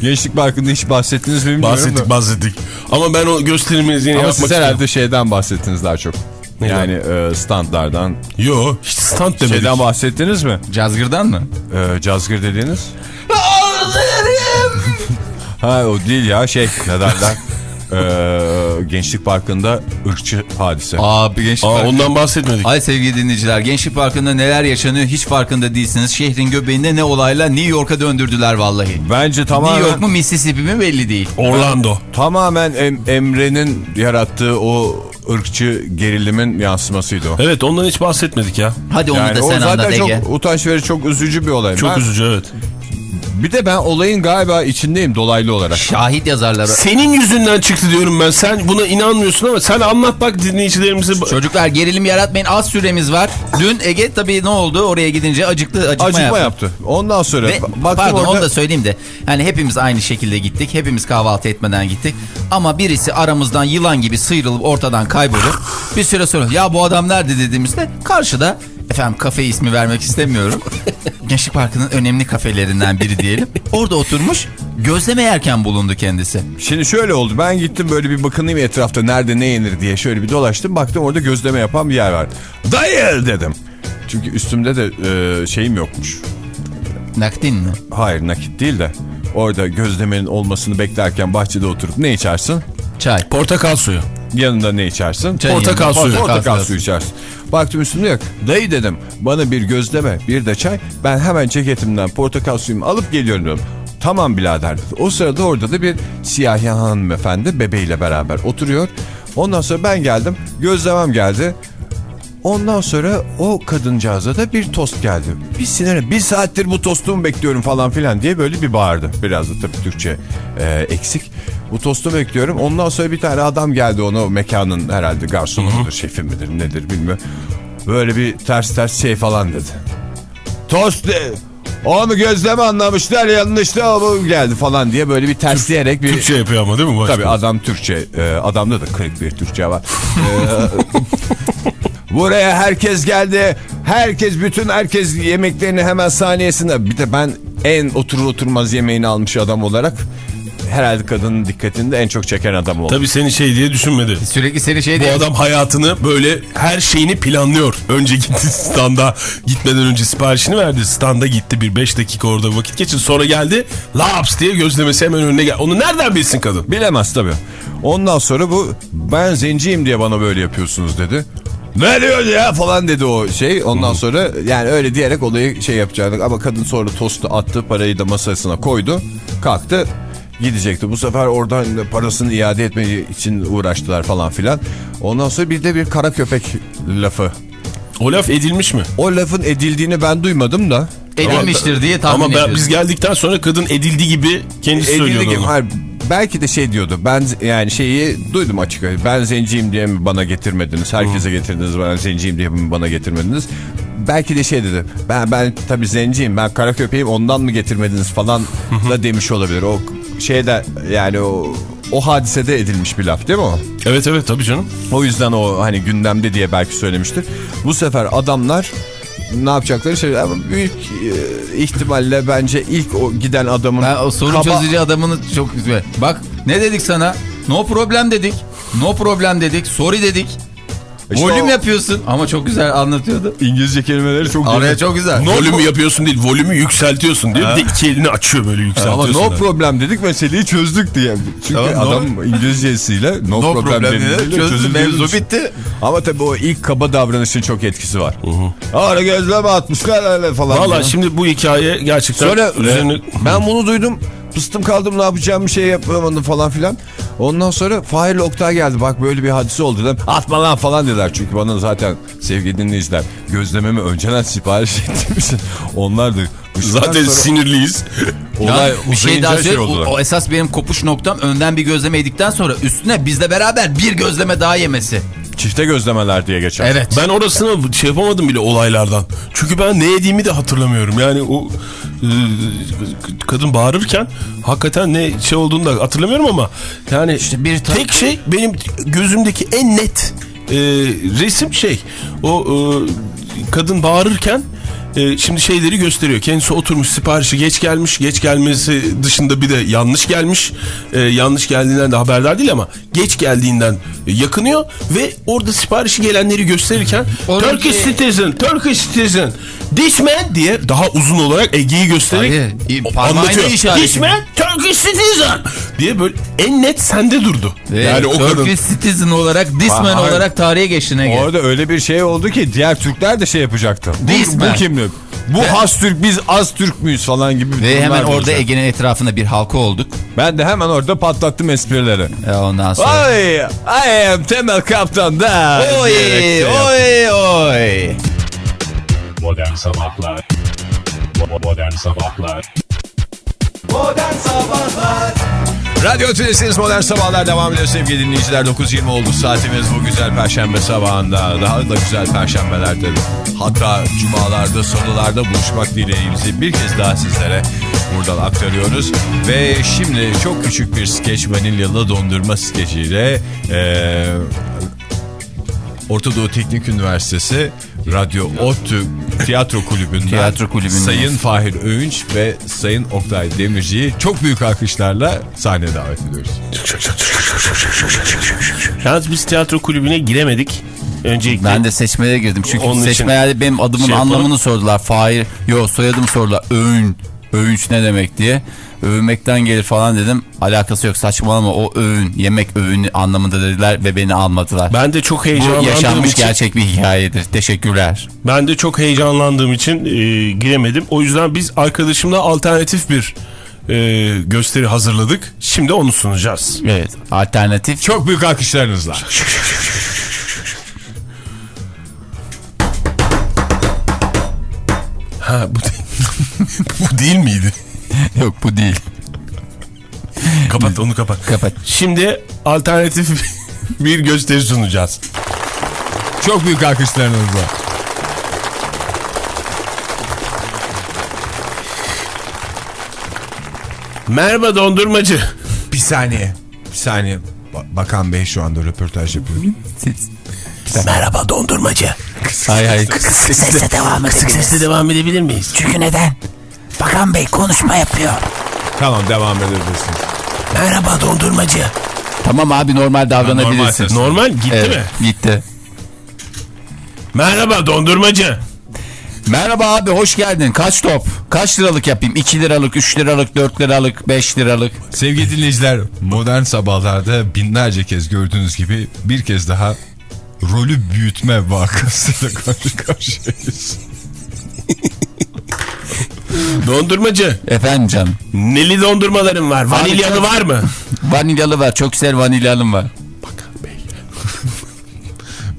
Gençlik Parkı'nda hiç bahsettiniz mi bilmiyorum Bahsettik da. bahsettik. Ama ben o gösteriminizi yine Ama yapmak siz istiyorum. herhalde şeyden bahsettiniz daha çok. Neyden? Yani e, standlardan. Yo hiç stand demedik. Şeyden bahsettiniz mi? Cazgır'dan mı? E, cazgır dediğiniz. ha o değil ya şey ne derler. Ee, Gençlik Parkı'nda ırkçı hadise. Aa bir gençlik Aa, parkı. ondan bahsetmedik. Ay sevgili dinleyiciler Gençlik Parkı'nda neler yaşanıyor hiç farkında değilsiniz. Şehrin göbeğinde ne olaylar New York'a döndürdüler vallahi. Bence New tamamen York mu Mississippi mi belli değil. Orlando. tamamen Em- Emre'nin yarattığı o ırkçı gerilimin yansımasıydı o. Evet ondan hiç bahsetmedik ya. Hadi onu Yani da sen zaten anlat Ege. çok utanç verici, çok üzücü bir olay. Çok Ben- üzücü evet. Bir de ben olayın galiba içindeyim dolaylı olarak. Şahit yazarları. Senin yüzünden çıktı diyorum ben. Sen buna inanmıyorsun ama sen anlat bak dinleyicilerimize. Çocuklar gerilim yaratmayın az süremiz var. Dün Ege tabii ne oldu oraya gidince acıktı acıkma, Acıkma yaptı. yaptı. Ondan sonra Ve, baktım pardon orada... onu da söyleyeyim de hani hepimiz aynı şekilde gittik. Hepimiz kahvaltı etmeden gittik. Ama birisi aramızdan yılan gibi sıyrılıp ortadan kaybolup bir süre sonra ya bu adam nerede dediğimizde karşıda efendim kafe ismi vermek istemiyorum. Gençlik Parkı'nın önemli kafelerinden biri diyelim. Orada oturmuş gözleme yerken bulundu kendisi. Şimdi şöyle oldu. Ben gittim böyle bir bakınayım etrafta nerede ne yenir diye şöyle bir dolaştım. Baktım orada gözleme yapan bir yer var. Dayı dedim. Çünkü üstümde de e, şeyim yokmuş. Nakdin mi? Hayır nakit değil de. Orada gözlemenin olmasını beklerken bahçede oturup ne içersin? Çay. Portakal suyu. Yanında ne içersin? Çay Portakal yanında. suyu. Portakal, Portakal suyu içersin. Baktım üstümde yok. Dayı dedim bana bir gözleme bir de çay. Ben hemen ceketimden portakal suyumu alıp geliyorum. Tamam birader dedi. O sırada orada da bir siyahi hanımefendi bebeğiyle beraber oturuyor. Ondan sonra ben geldim. Gözlemem geldi. Ondan sonra o kadıncağıza da bir tost geldi. Bir sinirle bir saattir bu tostumu bekliyorum falan filan diye böyle bir bağırdı. Biraz da tabii Türkçe e, eksik. Bu tostu bekliyorum. Ondan sonra bir tane adam geldi ona mekanın herhalde garsonu mudur, şefi midir nedir bilmiyorum. Böyle bir ters ters şey falan dedi. Tost de, onu gözleme anlamışlar yanlış da bu geldi falan diye böyle bir tersleyerek bir... Türkçe yapıyor ama değil mi? Başka? Tabii adam Türkçe. E, adamda da kırık bir Türkçe var. E, buraya herkes geldi. Herkes bütün herkes yemeklerini hemen saniyesinde. Bir de ben en oturur oturmaz yemeğini almış adam olarak herhalde kadının dikkatini de en çok çeken adam oldu. Tabii seni şey diye düşünmedi. Sürekli seni şey Bu diye... adam hayatını böyle her şeyini planlıyor. Önce gitti standa gitmeden önce siparişini verdi. Standa gitti bir 5 dakika orada vakit geçirdi. Sonra geldi laps diye gözlemesi hemen önüne gel. Onu nereden bilsin kadın? Bilemez tabii. Ondan sonra bu ben zenciyim diye bana böyle yapıyorsunuz dedi. Ne diyor ya falan dedi o şey. Ondan sonra yani öyle diyerek olayı şey yapacaktık. Ama kadın sonra tostu attı parayı da masasına koydu. Kalktı gidecekti. Bu sefer oradan parasını iade etmeyi için uğraştılar falan filan. Ondan sonra bir de bir kara köpek lafı. O laf edilmiş mi? O lafın edildiğini ben duymadım da. Edilmiştir diye tahmin Ama ben, ediyoruz. biz geldikten sonra kadın edildi gibi kendisi Edildi söylüyordu gibi. onu. Hayır, belki de şey diyordu. Ben yani şeyi duydum açık. Ben zenciyim diye mi bana getirmediniz? Herkese getirdiniz. Ben zenciyim diye mi bana getirmediniz? Belki de şey dedi. Ben ben tabii zenciyim. Ben kara köpeğim. Ondan mı getirmediniz falan da demiş olabilir. O şeyde yani o o hadisede edilmiş bir laf değil mi o? Evet evet tabii canım. O yüzden o hani gündemde diye belki söylemiştir. Bu sefer adamlar ne yapacakları şey ama büyük e, ihtimalle bence ilk o giden adamın Ben o sorun kaba- çözücü adamını çok güzel. Bak ne dedik sana? No problem dedik. No problem dedik. Sorry dedik. İşte Volüm o- yapıyorsun ama çok güzel anlatıyordu. İngilizce kelimeleri çok Araya çok güzel. Volümü yapıyorsun değil, volümü yükseltiyorsun diyor. Bir de iki elini açıyor böyle Ama yükseltiyorsun. no problem dedik meseleyi çözdük diye. Çünkü Tamam, no- adam İngilizcesiyle no, No problem, problem dedi. Çözdü mevzu bitti. Ama tabii o ilk kaba davranışın çok etkisi var. Ara gözleme atmışlar öyle falan. Valla şimdi bu hikaye gerçekten Sonra üzerine... e, ben bunu duydum. Pıstım kaldım ne yapacağım bir şey yapamadım falan filan. Ondan sonra Fahir Oktay geldi. Bak böyle bir hadise oldu dedim. Atma lan falan dediler. Çünkü bana zaten sevgili dinleyiciler gözlememi önceden sipariş ettiğim için onlar da Zaten sonra sinirliyiz. olay Ya bir şey daha söyle. oldular. o, o esas benim kopuş noktam önden bir gözleme yedikten sonra üstüne bizle beraber bir gözleme daha yemesi. Çifte gözlemeler diye geçer. Evet. Ben orasını şey yapamadım bile olaylardan. Çünkü ben ne yediğimi de hatırlamıyorum. Yani o e, kadın bağırırken hakikaten ne şey olduğunu da hatırlamıyorum ama yani İşte bir tek şey benim gözümdeki en net e, resim şey o e, kadın bağırırken e, şimdi şeyleri gösteriyor. Kendisi oturmuş siparişi geç gelmiş. Geç gelmesi dışında bir de yanlış gelmiş. E, yanlış geldiğinden de haberdar değil ama geç geldiğinden yakınıyor. Ve orada siparişi gelenleri gösterirken Oradaki- Turkish citizen, Turkish citizen, man diye daha uzun olarak Ege'yi göstererek Hayır, anlatıyor. man, Turkish citizen diye böyle en net sende durdu. Ve yani o kadın. Turkish Citizen olarak, Hayır. olarak tarihe geçti ne Orada öyle bir şey oldu ki diğer Türkler de şey yapacaktı. Bu, Resmen. bu kimlik? Bu has Türk biz az Türk müyüz falan gibi. Ve hemen orada. Ege'nin etrafında bir halka olduk. Ben de hemen orada patlattım esprileri. E ondan sonra... Ay, I am Temel Kaptan da. Oy, oy, oy. Modern Sabahlar Modern Sabahlar Modern Sabahlar Radyo Tülesi'niz Modern Sabahlar devam ediyor sevgili dinleyiciler. 9.20 oldu saatimiz bu güzel perşembe sabahında. Daha da güzel perşembelerde hatta cumalarda salılarda buluşmak dileğimizi bir kez daha sizlere buradan aktarıyoruz. Ve şimdi çok küçük bir skeç vanilyalı dondurma skeciyle eee Orta Doğu Teknik Üniversitesi Radyo ODTÜ Tiyatro Kulübü'nden Tiyatro kulübünden. Sayın Fahir Öğünç ve Sayın Oktay Demirci'yi çok büyük alkışlarla sahneye davet ediyoruz. Yalnız biz tiyatro kulübüne giremedik. Öncelikle Ben de seçmelere girdim. Çünkü seçmelerde benim adımın şey anlamını sordular. Fahir, yok soyadımı sordular. Öğün, öğünç ne demek diye. Övünmekten gelir falan dedim. Alakası yok saçmalama o öğün, yemek öğünü anlamında dediler ve beni almadılar. ben de çok Bu heyecanlandığım yaşanmış için gerçek bir hikayedir. Teşekkürler. ben de çok heyecanlandığım için e, giremedim. O yüzden biz arkadaşımla alternatif bir e, gösteri hazırladık. Şimdi onu sunacağız. Evet, alternatif. Çok büyük alkışlarınızla. Ha bu bu değil miydi? Yok bu değil. Kapat onu kapat. Kapat. Şimdi alternatif bir gösteri sunacağız. Çok büyük alkışlarınızla. Merhaba dondurmacı. Bir saniye. Bir saniye. Ba- Bakan Bey şu anda röportaj yapıyor. Merhaba dondurmacı. Hay hay. Sesle devam Kısık edebiliriz. sesle devam edebilir miyiz? Çünkü neden? Bakan Bey konuşma yapıyor. tamam devam edebilirsiniz. Merhaba dondurmacı. Tamam abi normal davranabilirsin. Normal gitti Evet, mi? Gitti. Merhaba dondurmacı. Merhaba abi hoş geldin. Kaç top? Kaç liralık yapayım? 2 liralık, 3 liralık, 4 liralık, 5 liralık. Sevgili dinleyiciler modern sabahlarda binlerce kez gördüğünüz gibi bir kez daha rolü büyütme vakasıyla karşı karşıyayız. Dondurmacı. Efendim canım. Neli dondurmaların var. Vanilyalı var mı? Vanilyalı var. Çok güzel vanilyalım var.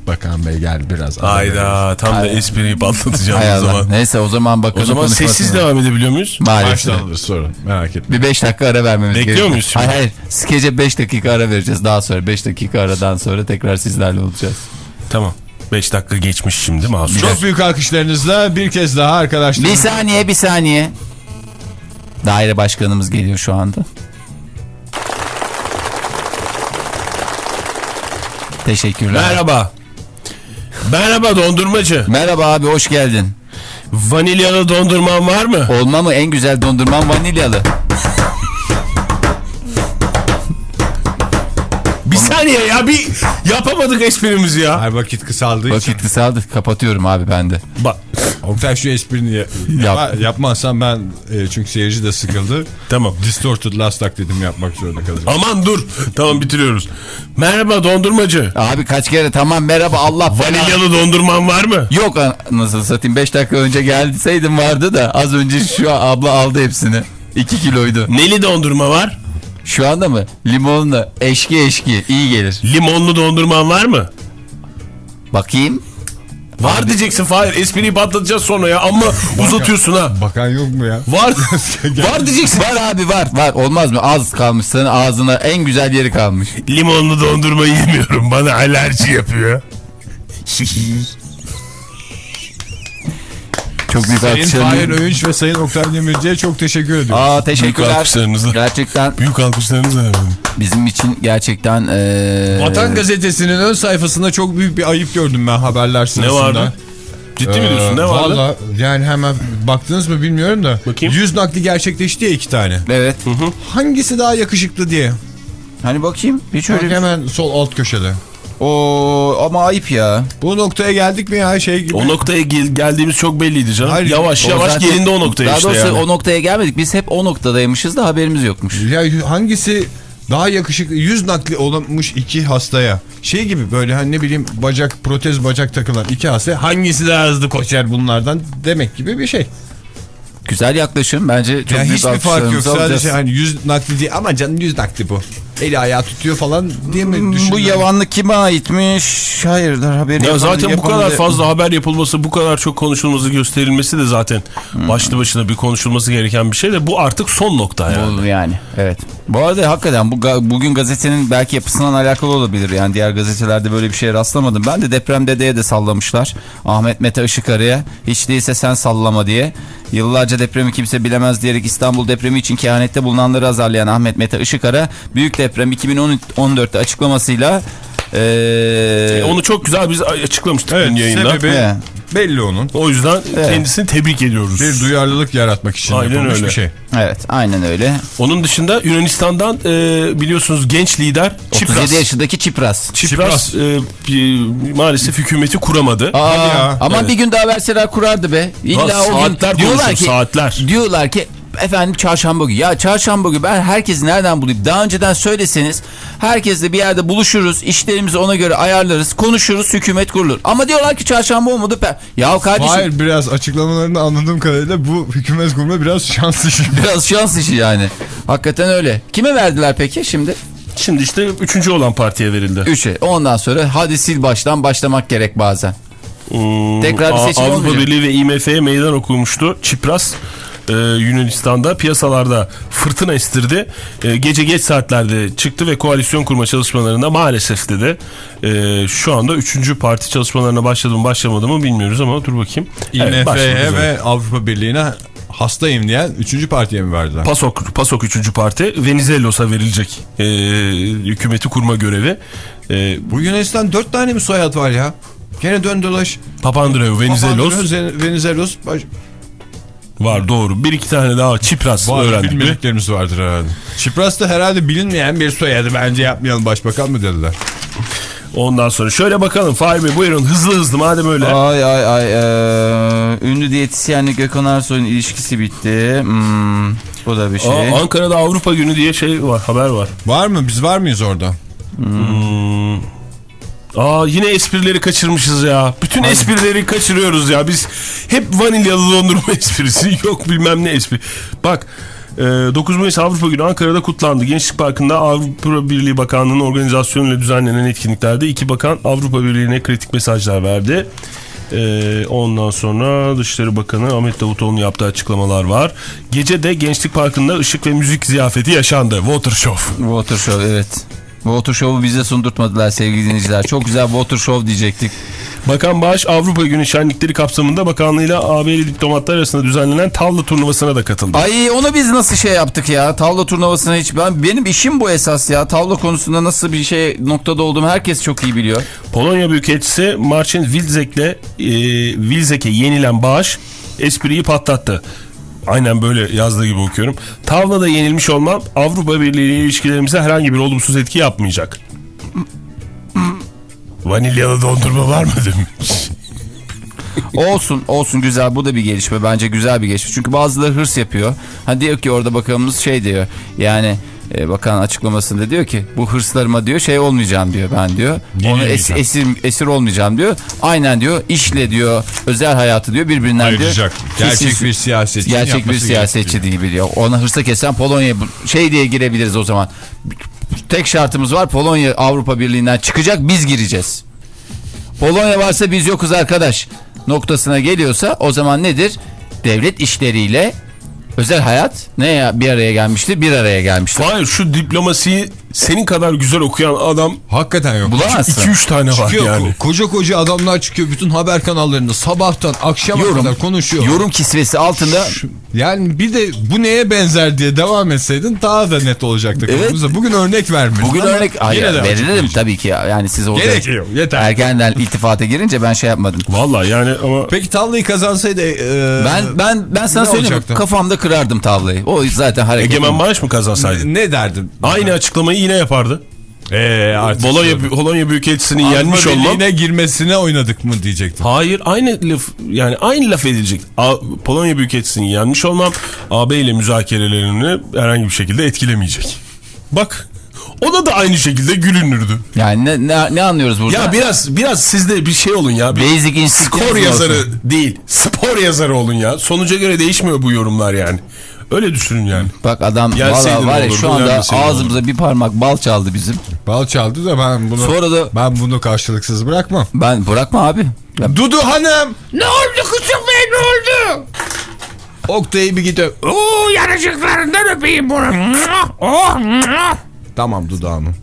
Bakan Bey gel biraz. Hayda tam da espriyi patlatacağım Hay o Allah. zaman. Neyse o zaman bakalım. O zaman sessiz devam edebiliyor muyuz? Maalesef. Baştan alır sorun merak etme. Bir 5 dakika ara vermemiz Bekliyor gerekiyor. muyuz şimdi? Hayır hayır. Skece 5 dakika ara vereceğiz. Daha sonra 5 dakika aradan sonra tekrar sizlerle olacağız. Tamam. 5 dakika geçmiş şimdi masum. Çok büyük alkışlarınızla bir kez daha arkadaşlar. Bir saniye bir saniye. Daire başkanımız geliyor şu anda. Teşekkürler. Merhaba. Merhaba dondurmacı. Merhaba abi hoş geldin. Vanilyalı dondurman var mı? Olma mı en güzel dondurman vanilyalı. Bir saniye ya bir yapamadık esprimizi ya. Her vakit kısaldığı için. Vakit kısaldı. Kapatıyorum abi ben de. Bak Oktay şu esprini ya- Yap. yapmazsan ben e, çünkü seyirci de sıkıldı. tamam. Distorted last act dedim yapmak zorunda kalacağım. Aman dur. Tamam bitiriyoruz. Merhaba dondurmacı. Abi kaç kere tamam merhaba Allah. Vanilyalı dondurman var mı? Yok nasıl satayım 5 dakika önce gelseydim vardı da az önce şu abla aldı hepsini. 2 kiloydu. Neli dondurma var? Şu anda mı? Limonlu eşki eşki iyi gelir. Limonlu dondurman var mı? Bakayım. Var diyeceksin Fahir. Espriyi patlatacağız sonra ya. Ama uzatıyorsun ha. Bakan yok mu ya? Var. var diyeceksin. Var abi var var olmaz mı? Az kalmış senin ağzına en güzel yeri kalmış. Limonlu dondurma yemiyorum. Bana alerji yapıyor. Çok büyük Sayın Fahir alkışlarım. Öğünç ve Sayın Oktay Demirci'ye çok teşekkür ediyorum. Aa Büyük teşekkürler. alkışlarınızla. Gerçekten Büyük alkışlarınızla efendim. bizim için gerçekten eee Vatan Gazetesi'nin ön sayfasında çok büyük bir ayıp gördüm ben haberler sırasında. vardı? Ciddi mi diyorsun? Ne vardı? Valla yani hemen baktınız mı bilmiyorum da. Bakayım. Yüz nakli gerçekleşti ya iki tane. Evet. Hangisi daha yakışıklı diye. Hani bakayım. Hiç Bak öyle. hemen sol alt köşede. Oo ama ayıp ya. Bu noktaya geldik mi ya şey gibi. O noktaya gel- geldiğimiz çok belliydi canım. Hayır, yavaş O yavaş zaten- gelindi o noktaya Daha işte doğrusu yani. o noktaya gelmedik. Biz hep o noktadaymışız da haberimiz yokmuş. Ya hangisi daha yakışıklı yüz nakli olmuş iki hastaya. Şey gibi böyle hani ne bileyim bacak protez bacak takılan iki hasta hangisi daha hızlı koşar bunlardan demek gibi bir şey. Güzel yaklaşım. Bence çok ya büyük hiçbir fark yok sadece hani yüz nakli diye ama canım yüz nakli bu. Eli ayağı tutuyor falan diye mi Hmm, Bu yavanlık kime aitmiş? Hayırdır haberi Ya yapan- zaten bu yapan kadar da- fazla haber yapılması, bu kadar çok konuşulması, gösterilmesi de zaten başlı başına bir konuşulması gereken bir şey de bu artık son nokta yani. Bu yani evet. Bu arada hakikaten bu bugün gazetenin belki yapısından alakalı olabilir. Yani diğer gazetelerde böyle bir şeye rastlamadım. Ben de deprem dedeye de sallamışlar. Ahmet Mete Işıkarı'ya hiç değilse sen sallama diye. Yıllarca depremi kimse bilemez diyerek İstanbul depremi için kehanette bulunanları azarlayan Ahmet Mete Işıkar'a büyük deprem 2014'te açıklamasıyla eee, Onu çok güzel biz açıklamıştık Evet, dün yayında. sebebi Evet. belli onun. O yüzden Evet. kendisini tebrik ediyoruz. Bir duyarlılık yaratmak için Aynen yapılmış öyle. bir şey. evet aynen öyle. Onun dışında Yunanistan'dan e, biliyorsunuz genç lider 37 Çipras. yaşındaki Çipras. Çipras e, bir- maalesef hükümeti kuramadı. Aa, ya. Aman Evet. bir gün daha verseler kurardı be. İlla Lan o gün diyorlar ki saatler. diyorlar ki efendim çarşamba günü. Ya çarşamba günü ben herkesi nereden bulayım? Daha önceden söyleseniz herkesle bir yerde buluşuruz. işlerimizi ona göre ayarlarız. Konuşuruz. Hükümet kurulur. Ama diyorlar ki çarşamba olmadı. pe- Ya kardeşim Hayır biraz açıklamalarını anladığım kadarıyla bu hükümet kurma biraz şans işi. biraz şans işi yani. Hakikaten öyle. Kime verdiler peki şimdi? Şimdi işte üçüncü olan partiye verildi. Üçe. Ondan sonra hadi sil baştan başlamak gerek bazen. Hmm, Tekrar bir seçim Avrupa olmayacak. Birliği ve IMF'ye meydan okumuştu. Çipras e, Yunanistan'da piyasalarda fırtına estirdi. E, gece geç saatlerde çıktı ve koalisyon kurma çalışmalarında maalesef dedi. E, şu anda üçüncü parti çalışmalarına başladı mı başlamadı mı bilmiyoruz ama dur bakayım. Evet, IMF'ye zaten. ve Avrupa Birliği'ne hastayım diyen üçüncü partiye mi verdiler? PASOK, PASOK 3. parti Venizelos'a verilecek e, hükümeti kurma görevi. E, Bu Yunanistan dört tane mi soyad var ya? Gene dön dolaş. Papandreou Venizelos Papandreou, Venizelos. Var doğru. Bir iki tane daha Çipras Var öğrendik. mi? bilmediklerimiz vardır herhalde. Çipras da herhalde bilinmeyen bir soyadı bence yapmayalım başbakan mı dediler. Ondan sonra şöyle bakalım Fahir Bey buyurun hızlı hızlı madem öyle. Ay ay ay. eee, ünlü diyetisyenle Gökhan Arsoy'un ilişkisi bitti. Hmm, bu da bir şey. Aa, Ankara'da Avrupa Günü diye şey var haber var. Var mı? Biz var mıyız orada? Aa yine esprileri kaçırmışız ya. Bütün esprileri kaçırıyoruz ya. Biz hep vanilyalı dondurma esprisi yok bilmem ne espri. Bak e, 9 Mayıs Avrupa Günü Ankara'da kutlandı. Gençlik Parkı'nda Avrupa Birliği Bakanlığı'nın organizasyonuyla düzenlenen etkinliklerde iki bakan Avrupa Birliği'ne kritik mesajlar verdi. E, ondan sonra Dışişleri Bakanı Ahmet Davutoğlu'nun yaptığı açıklamalar var. Gece de Gençlik Parkı'nda ışık ve müzik ziyafeti yaşandı. Water Show. Water Show evet. Water Show'u bize sundurtmadılar sevgili dinleyiciler. Çok güzel Water Show diyecektik. Bakan Bağış Avrupa Günü şenlikleri kapsamında bakanlığıyla AB'li diplomatlar arasında düzenlenen tavla turnuvasına da katıldı. Ay onu biz nasıl şey yaptık ya? Tavla turnuvasına hiç ben benim işim bu esas ya. Tavla konusunda nasıl bir şey noktada olduğumu herkes çok iyi biliyor. Polonya Büyükelçisi Marcin Wilczek'le e, Wilczek'e yenilen Bağış espriyi patlattı. Aynen böyle yazdığı gibi okuyorum. Tavlada yenilmiş olmam Avrupa Birliği ile ilişkilerimize herhangi bir olumsuz etki yapmayacak. Vanilyalı dondurma var mı demiş. Olsun olsun güzel bu da bir gelişme bence güzel bir gelişme. Çünkü bazıları hırs yapıyor. Ha diyor ki orada bakanımız şey diyor yani e, bakan açıklamasında diyor ki bu hırslarıma diyor şey olmayacağım diyor ben diyor. Onu es, esir, esir olmayacağım diyor. Aynen diyor işle diyor özel hayatı diyor birbirinden Ayıracak. diyor. Gerçek kesin- bir siyasetçi. Gerçek bir siyasetçi değil biliyor. Ona hırsa kesen Polonya şey diye girebiliriz o zaman. Tek şartımız var Polonya Avrupa Birliği'nden çıkacak biz gireceğiz. Polonya varsa biz yokuz arkadaş noktasına geliyorsa o zaman nedir? Devlet işleriyle Özel hayat ne ya bir araya gelmişti? Bir araya gelmişti. Hayır şu diplomasiyi senin kadar güzel okuyan adam Hakikaten yok. Bulamazsın. 2-3 tane var Çıkıyor, yani. Koca koca adamlar çıkıyor bütün haber kanallarında sabahtan akşama Yorum. kadar konuşuyor. Yorum kisvesi altında Yani bir de bu neye benzer diye devam etseydin daha da net olacaktı. Evet. Bugün örnek vermedin. bugün ama örnek Hayır, veririm tabii ki ya. Yani siz orada Gerek yok yeter. erkenden iltifata girince ben şey yapmadım. Vallahi yani ama Peki tavlayı kazansaydı e, Ben ben ben sana söyleyeyim olacaktı? kafamda kırardım tavlayı. O zaten hareket. Egemen Maaş mı kazansaydı? ne derdin? Aynı açıklamayı yine yapardı. Eee artık. Polonya, Polonya Büyükelçisi'nin yenmiş olmam. Yine girmesine oynadık mı diyecektim. Hayır aynı laf yani aynı laf edilecek. A- Polonya Büyükelçisi'nin yenmiş olmam AB ile müzakerelerini herhangi bir şekilde etkilemeyecek. Bak ona da aynı şekilde gülünürdü. Yani ne, ne, ne anlıyoruz burada? Ya biraz biraz sizde bir şey olun ya. Bir Basic instinct skor olsun. yazarı değil. Spor yazarı olun ya. Sonuca göre değişmiyor bu yorumlar yani. Öyle düşünün yani. Bak adam Gelseydin valla var ya olurdu, şu anda ağzımıza bir parmak bal çaldı bizim. Bal çaldı da ben bunu Sonra da- ben bunu karşılıksız bırakmam. Ben bırakma abi. Ben- Dudu hanım. Ne oldu kızım bey ne oldu? Oktay'ı bir gidiyor. Oo yanacıklarından öpeyim bunu. Oh. Tamam Dudu hanım.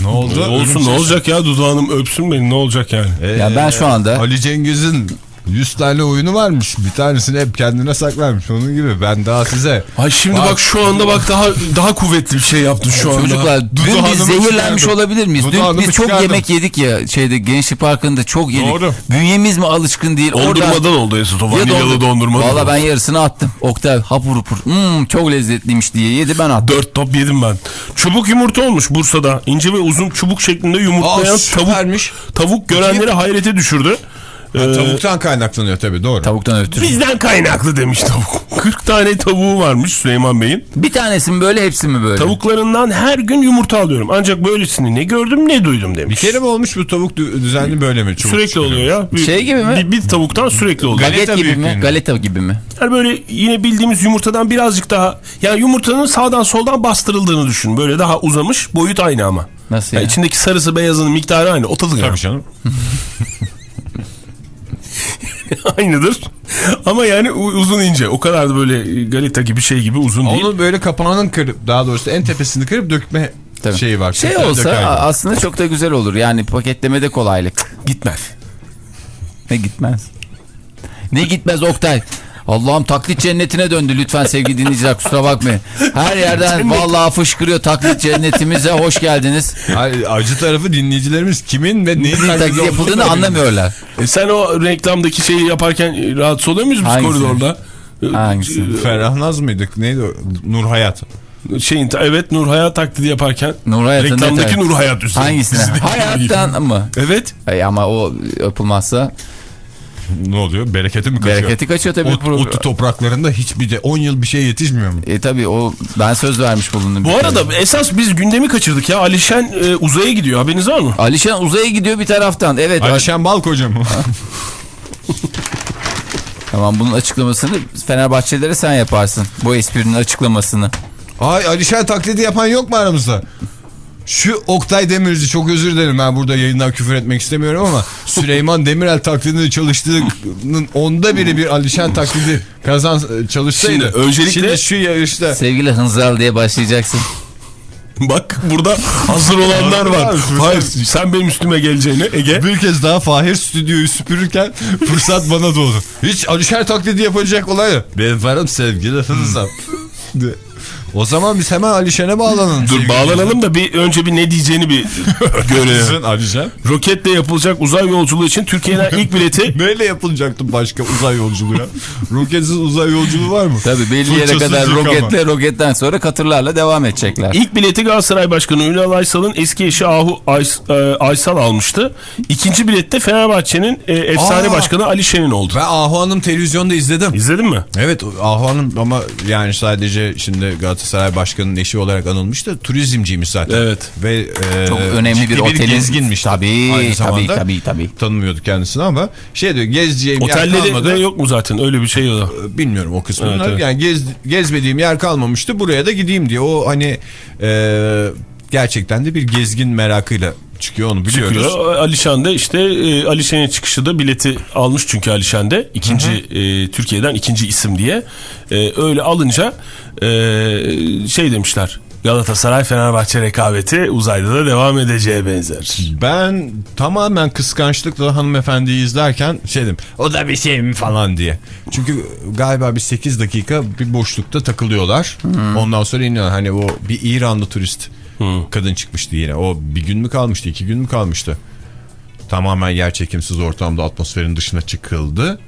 Ne oldu? Olsun ne olacak ya Dudu Hanım öpsün beni ne olacak yani. Ya ben şu anda Ali Cengiz'in 100 tane oyunu varmış. Bir tanesini hep kendine saklarmış. Onun gibi ben daha size. Ay şimdi bak, şu anda bak daha daha kuvvetli bir şey yaptın şu anda. çocuklar Dudu dün biz zehirlenmiş çıkardım. olabilir miyiz? Dudu Dün biz çok çıkardım. yemek yedik ya şeyde Gençlik Parkı'nda çok yedik. Doğru. Bünyemiz mi alışkın değil? Dondurmadan oldu Esat o Ya vanilyalı dondur- dondurma. Valla ben yarısını attım. Oktay hapur hapur. Hmm, çok lezzetliymiş diye yedi ben attım. Dört top yedim ben. Çubuk yumurta olmuş Bursa'da. İnce ve uzun çubuk şeklinde yumurtlayan Aa, tavuk, tavuk görenleri hayrete düşürdü. Ee, Tavuktan kaynaklanıyor tabii doğru. Tavuktan ötürü. Bizden kaynaklı demiş tavuk. 40 tane tavuğu varmış Süleyman Bey'in. Bir tanesi mi böyle hepsi mi böyle? Tavuklarından her gün yumurta alıyorum. Ancak böylesini ne gördüm ne duydum Bir demiş. kere mi olmuş bu tavuk dü- düzenli böyle mi? Çubuk Sürekli çıkıyor? oluyor ya. Bir, Şey gibi mi? Bir, bir tavuktan sürekli oluyor. Baget Galeta gibi mi? büyüklüğünde. Galeta gibi mi? Yani böyle yine bildiğimiz yumurtadan birazcık daha yani yumurtanın sağdan soldan bastırıldığını düşün. Böyle daha uzamış boyut aynı ama. Nasıl Yani ya? içindeki sarısı beyazının miktarı aynı. 30 gram. Tabii canım. Aynıdır. Ama yani uzun ince. O kadar da böyle galeta gibi şey gibi uzun değil. Onu böyle kapağının kırıp daha doğrusu en tepesini kırıp dökme Tabii. şeyi var. Şey olsa aslında çok da güzel olur. Yani paketlemede kolaylık. Gitmez. Ne gitmez? Ne gitmez Oktay? Allah'ım taklit cennetine döndü lütfen sevgili dinleyiciler kusura bakmayın. Her yerden vallahi fışkırıyor taklit cennetimize hoş geldiniz. Hayır, acı tarafı dinleyicilerimiz kimin ve neyin taklit yapıldığını anlamıyorlar. E sen o reklamdaki şeyi yaparken e, rahatsız oluyor muyuz biz koridorda? E, Hangisi? Ferah Naz mıydık? Neydi o? Nur Hayat. Şeyin, evet Nur Hayat taklidi yaparken Nur Hayat'ın reklamdaki Nur Hayat üstüne. Hangisine? Hayattan mı? Evet. Ay ama o yapılmazsa Ne oluyor? Bereketi mi kaçıyor? bereketi kaçıyor tabii. Pro- otu topraklarında hiçbir de 10 yıl bir şey yetişmiyor mu? E tabii o ben söz vermiş bulundum. Bu kere. arada esas biz gündemi kaçırdık ya. Alişen e, uzaya gidiyor haberiniz var mı? Alişan uzaya gidiyor bir taraftan. Evet. Alişen Balkoca mı? Tamam bunun açıklamasını Fenerbahçelilere sen yaparsın. Bu esprinin açıklamasını. Ay Alişen taklidi yapan yok mu aramızda? Şu Oktay Demirci çok özür dilerim ben burada yayından küfür etmek istemiyorum ama Süleyman Demirel taklidinde çalıştığının onda biri bir Alişen taklidi kazan çalışsaydı. Şimdi öncelikle- Şimdi şu yarışta Sevgili Hınzal diye başlayacaksın. Bak burada hazır olanlar var. Hayır sen benim üstüme geleceğini Ege. bir kez daha Fahir stüdyoyu süpürürken fırsat bana doğdu. Hiç Alişen taklidi yapacak olay yok. Ben varım sevgili Hınzal. o zaman biz hemen Alişen'e bağlanalım. Dur bağlanalım da bir önce bir ne diyeceğini bir görelim. Alişen. Roketle yapılacak uzay yolculuğu için Türkiye'den ilk bileti Neyle yapılacaktı başka uzay yolculuğu ya? Roketsiz uzay yolculuğu var mı? Tabii belli yere kadar roketle roketten sonra katırlarla devam edecekler. İlk bileti Galatasaray Başkanı Ünal Aysal'ın eski eşi Ahu Ays- e, Aysal almıştı. İkinci bilette Fenerbahçe'nin e, efsane Aa. başkanı Ali Şen'in oldu. Ben Ahu Hanım televizyonda izledim. İzledin mi? Evet Ahu Hanım ama yani sadece şimdi Galatasaray Başkanı'nın eşi olarak anılmış da turizmciymiş zaten. Evet. Ve e, Çok önemli bir otelin gezginmiş. Tabii, Aynı tabii, zamanda tabii, tabii. Tanımıyorduk kendisini ama şey diyor gezeceğim yer Otelleri kalmadı. de yok mu zaten öyle bir şey yok. Bilmiyorum o kısmını. Evet, evet. Yani gez, gezmediğim yer kalmamıştı. Buraya da gideyim diye. O hani e, gerçekten de bir gezgin merakıyla Çıkıyor onu biliyoruz. çıkıyor. Alişan da işte e, Alişan'ın çıkışı da bileti almış çünkü Alişan de ikinci e, Türkiye'den ikinci isim diye. E, öyle alınca e, şey demişler Galatasaray Fenerbahçe rekabeti uzayda da devam edeceğe benzer. Ben tamamen kıskançlıkla hanımefendiyi izlerken şey dedim. O da bir şey mi falan diye. Çünkü galiba bir 8 dakika bir boşlukta takılıyorlar. Ondan sonra iniyorlar. Hani o bir İranlı turist kadın çıkmıştı yine. O bir gün mü kalmıştı, iki gün mü kalmıştı? Tamamen yer çekimsiz ortamda atmosferin dışına çıkıldı.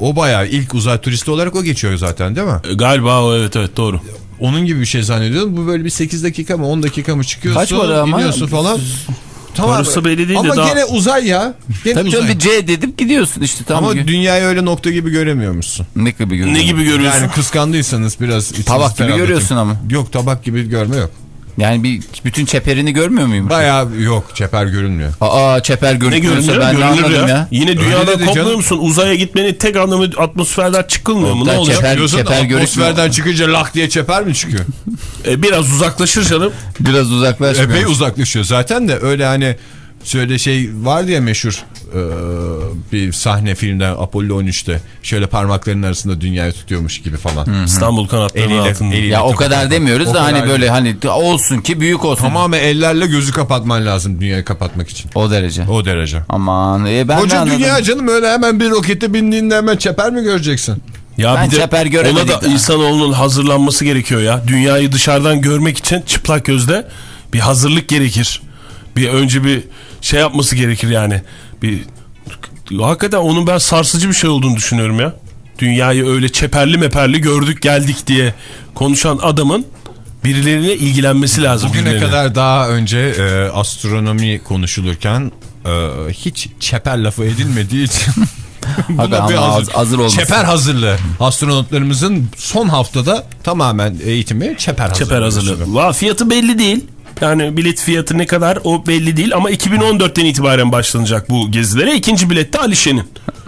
O bayağı ilk uzay turisti olarak o geçiyor zaten değil mi? E, Galiba o evet evet doğru. Onun gibi bir şey zannediyordum. Bu böyle bir 8 dakika mı 10 dakika mı çıkıyorsun Kaç para ama? iniyorsun falan. Tamam. Parası belli değil de Ama daha- gene uzay ya. Gene Tabii uzay. canım bir C dedim gidiyorsun işte tamam. Ama dünyayı öyle nokta gibi göremiyormuşsun. ne gibi görüyorsun? Ne gibi görüyorsun? Yani kıskandıysanız biraz Tabak gibi görüyorsun ama. Yok tabak gibi görme yok. Yani bir bütün çeperini görmüyor muyum? Bayağı yok çeper görünmüyor. Aa çeper Ne görünmüyorsa görünüyor? ben ne Görünür anladım ya. ya. Yine dedi kopmuyor musun? Uzaya gitmenin tek anlamı atmosferden çıkılmıyor mu? Ne olacak? çeper- çeper atmosferden çıkınca lak diye çeper mi çıkıyor? E, biraz uzaklaşır canım. Biraz uzaklaşmıyor. Epey uzaklaşıyor zaten de öyle hani şöyle şey vardı ya meşhur e, bir sahne filmden Apollo 13'te şöyle parmaklarının arasında dünyayı tutuyormuş gibi falan. İstanbul kanatlarının Eliyle- altında. eliyle Ya o kadar demiyoruz O da hani böyle hani olsun ki büyük olsun. Tamamen ellerle gözü kapatman lazım dünyayı kapatmak için. O derece. O derece. Aman e ben Koca dünya canım öyle hemen bir rokete bindiğinde hemen çeper mi göreceksin? Ya Ben bir de çeper ona da daha. insanoğlunun hazırlanması gerekiyor ya. Dünyayı dışarıdan görmek için çıplak gözle bir hazırlık gerekir. Bir önce bir şey yapması gerekir yani. Bir hakikaten onun ben sarsıcı bir şey olduğunu düşünüyorum ya. Dünyayı öyle çeperli meperli gördük geldik diye konuşan adamın birileriyle ilgilenmesi lazım. Bugüne birilerine. kadar daha önce e, astronomi konuşulurken e, hiç çeper lafı edilmediği için buna bir hazır- hazır olması. Çeper hazırlığı. Astronotlarımızın son haftada tamamen eğitimi çeper hazırlığı. Çeper hazırlığı. Va, fiyatı belli değil. Yani bilet fiyatı ne kadar o belli değil ama 2014'ten itibaren başlanacak bu gezilere. İkinci bilet de Alişe'nin.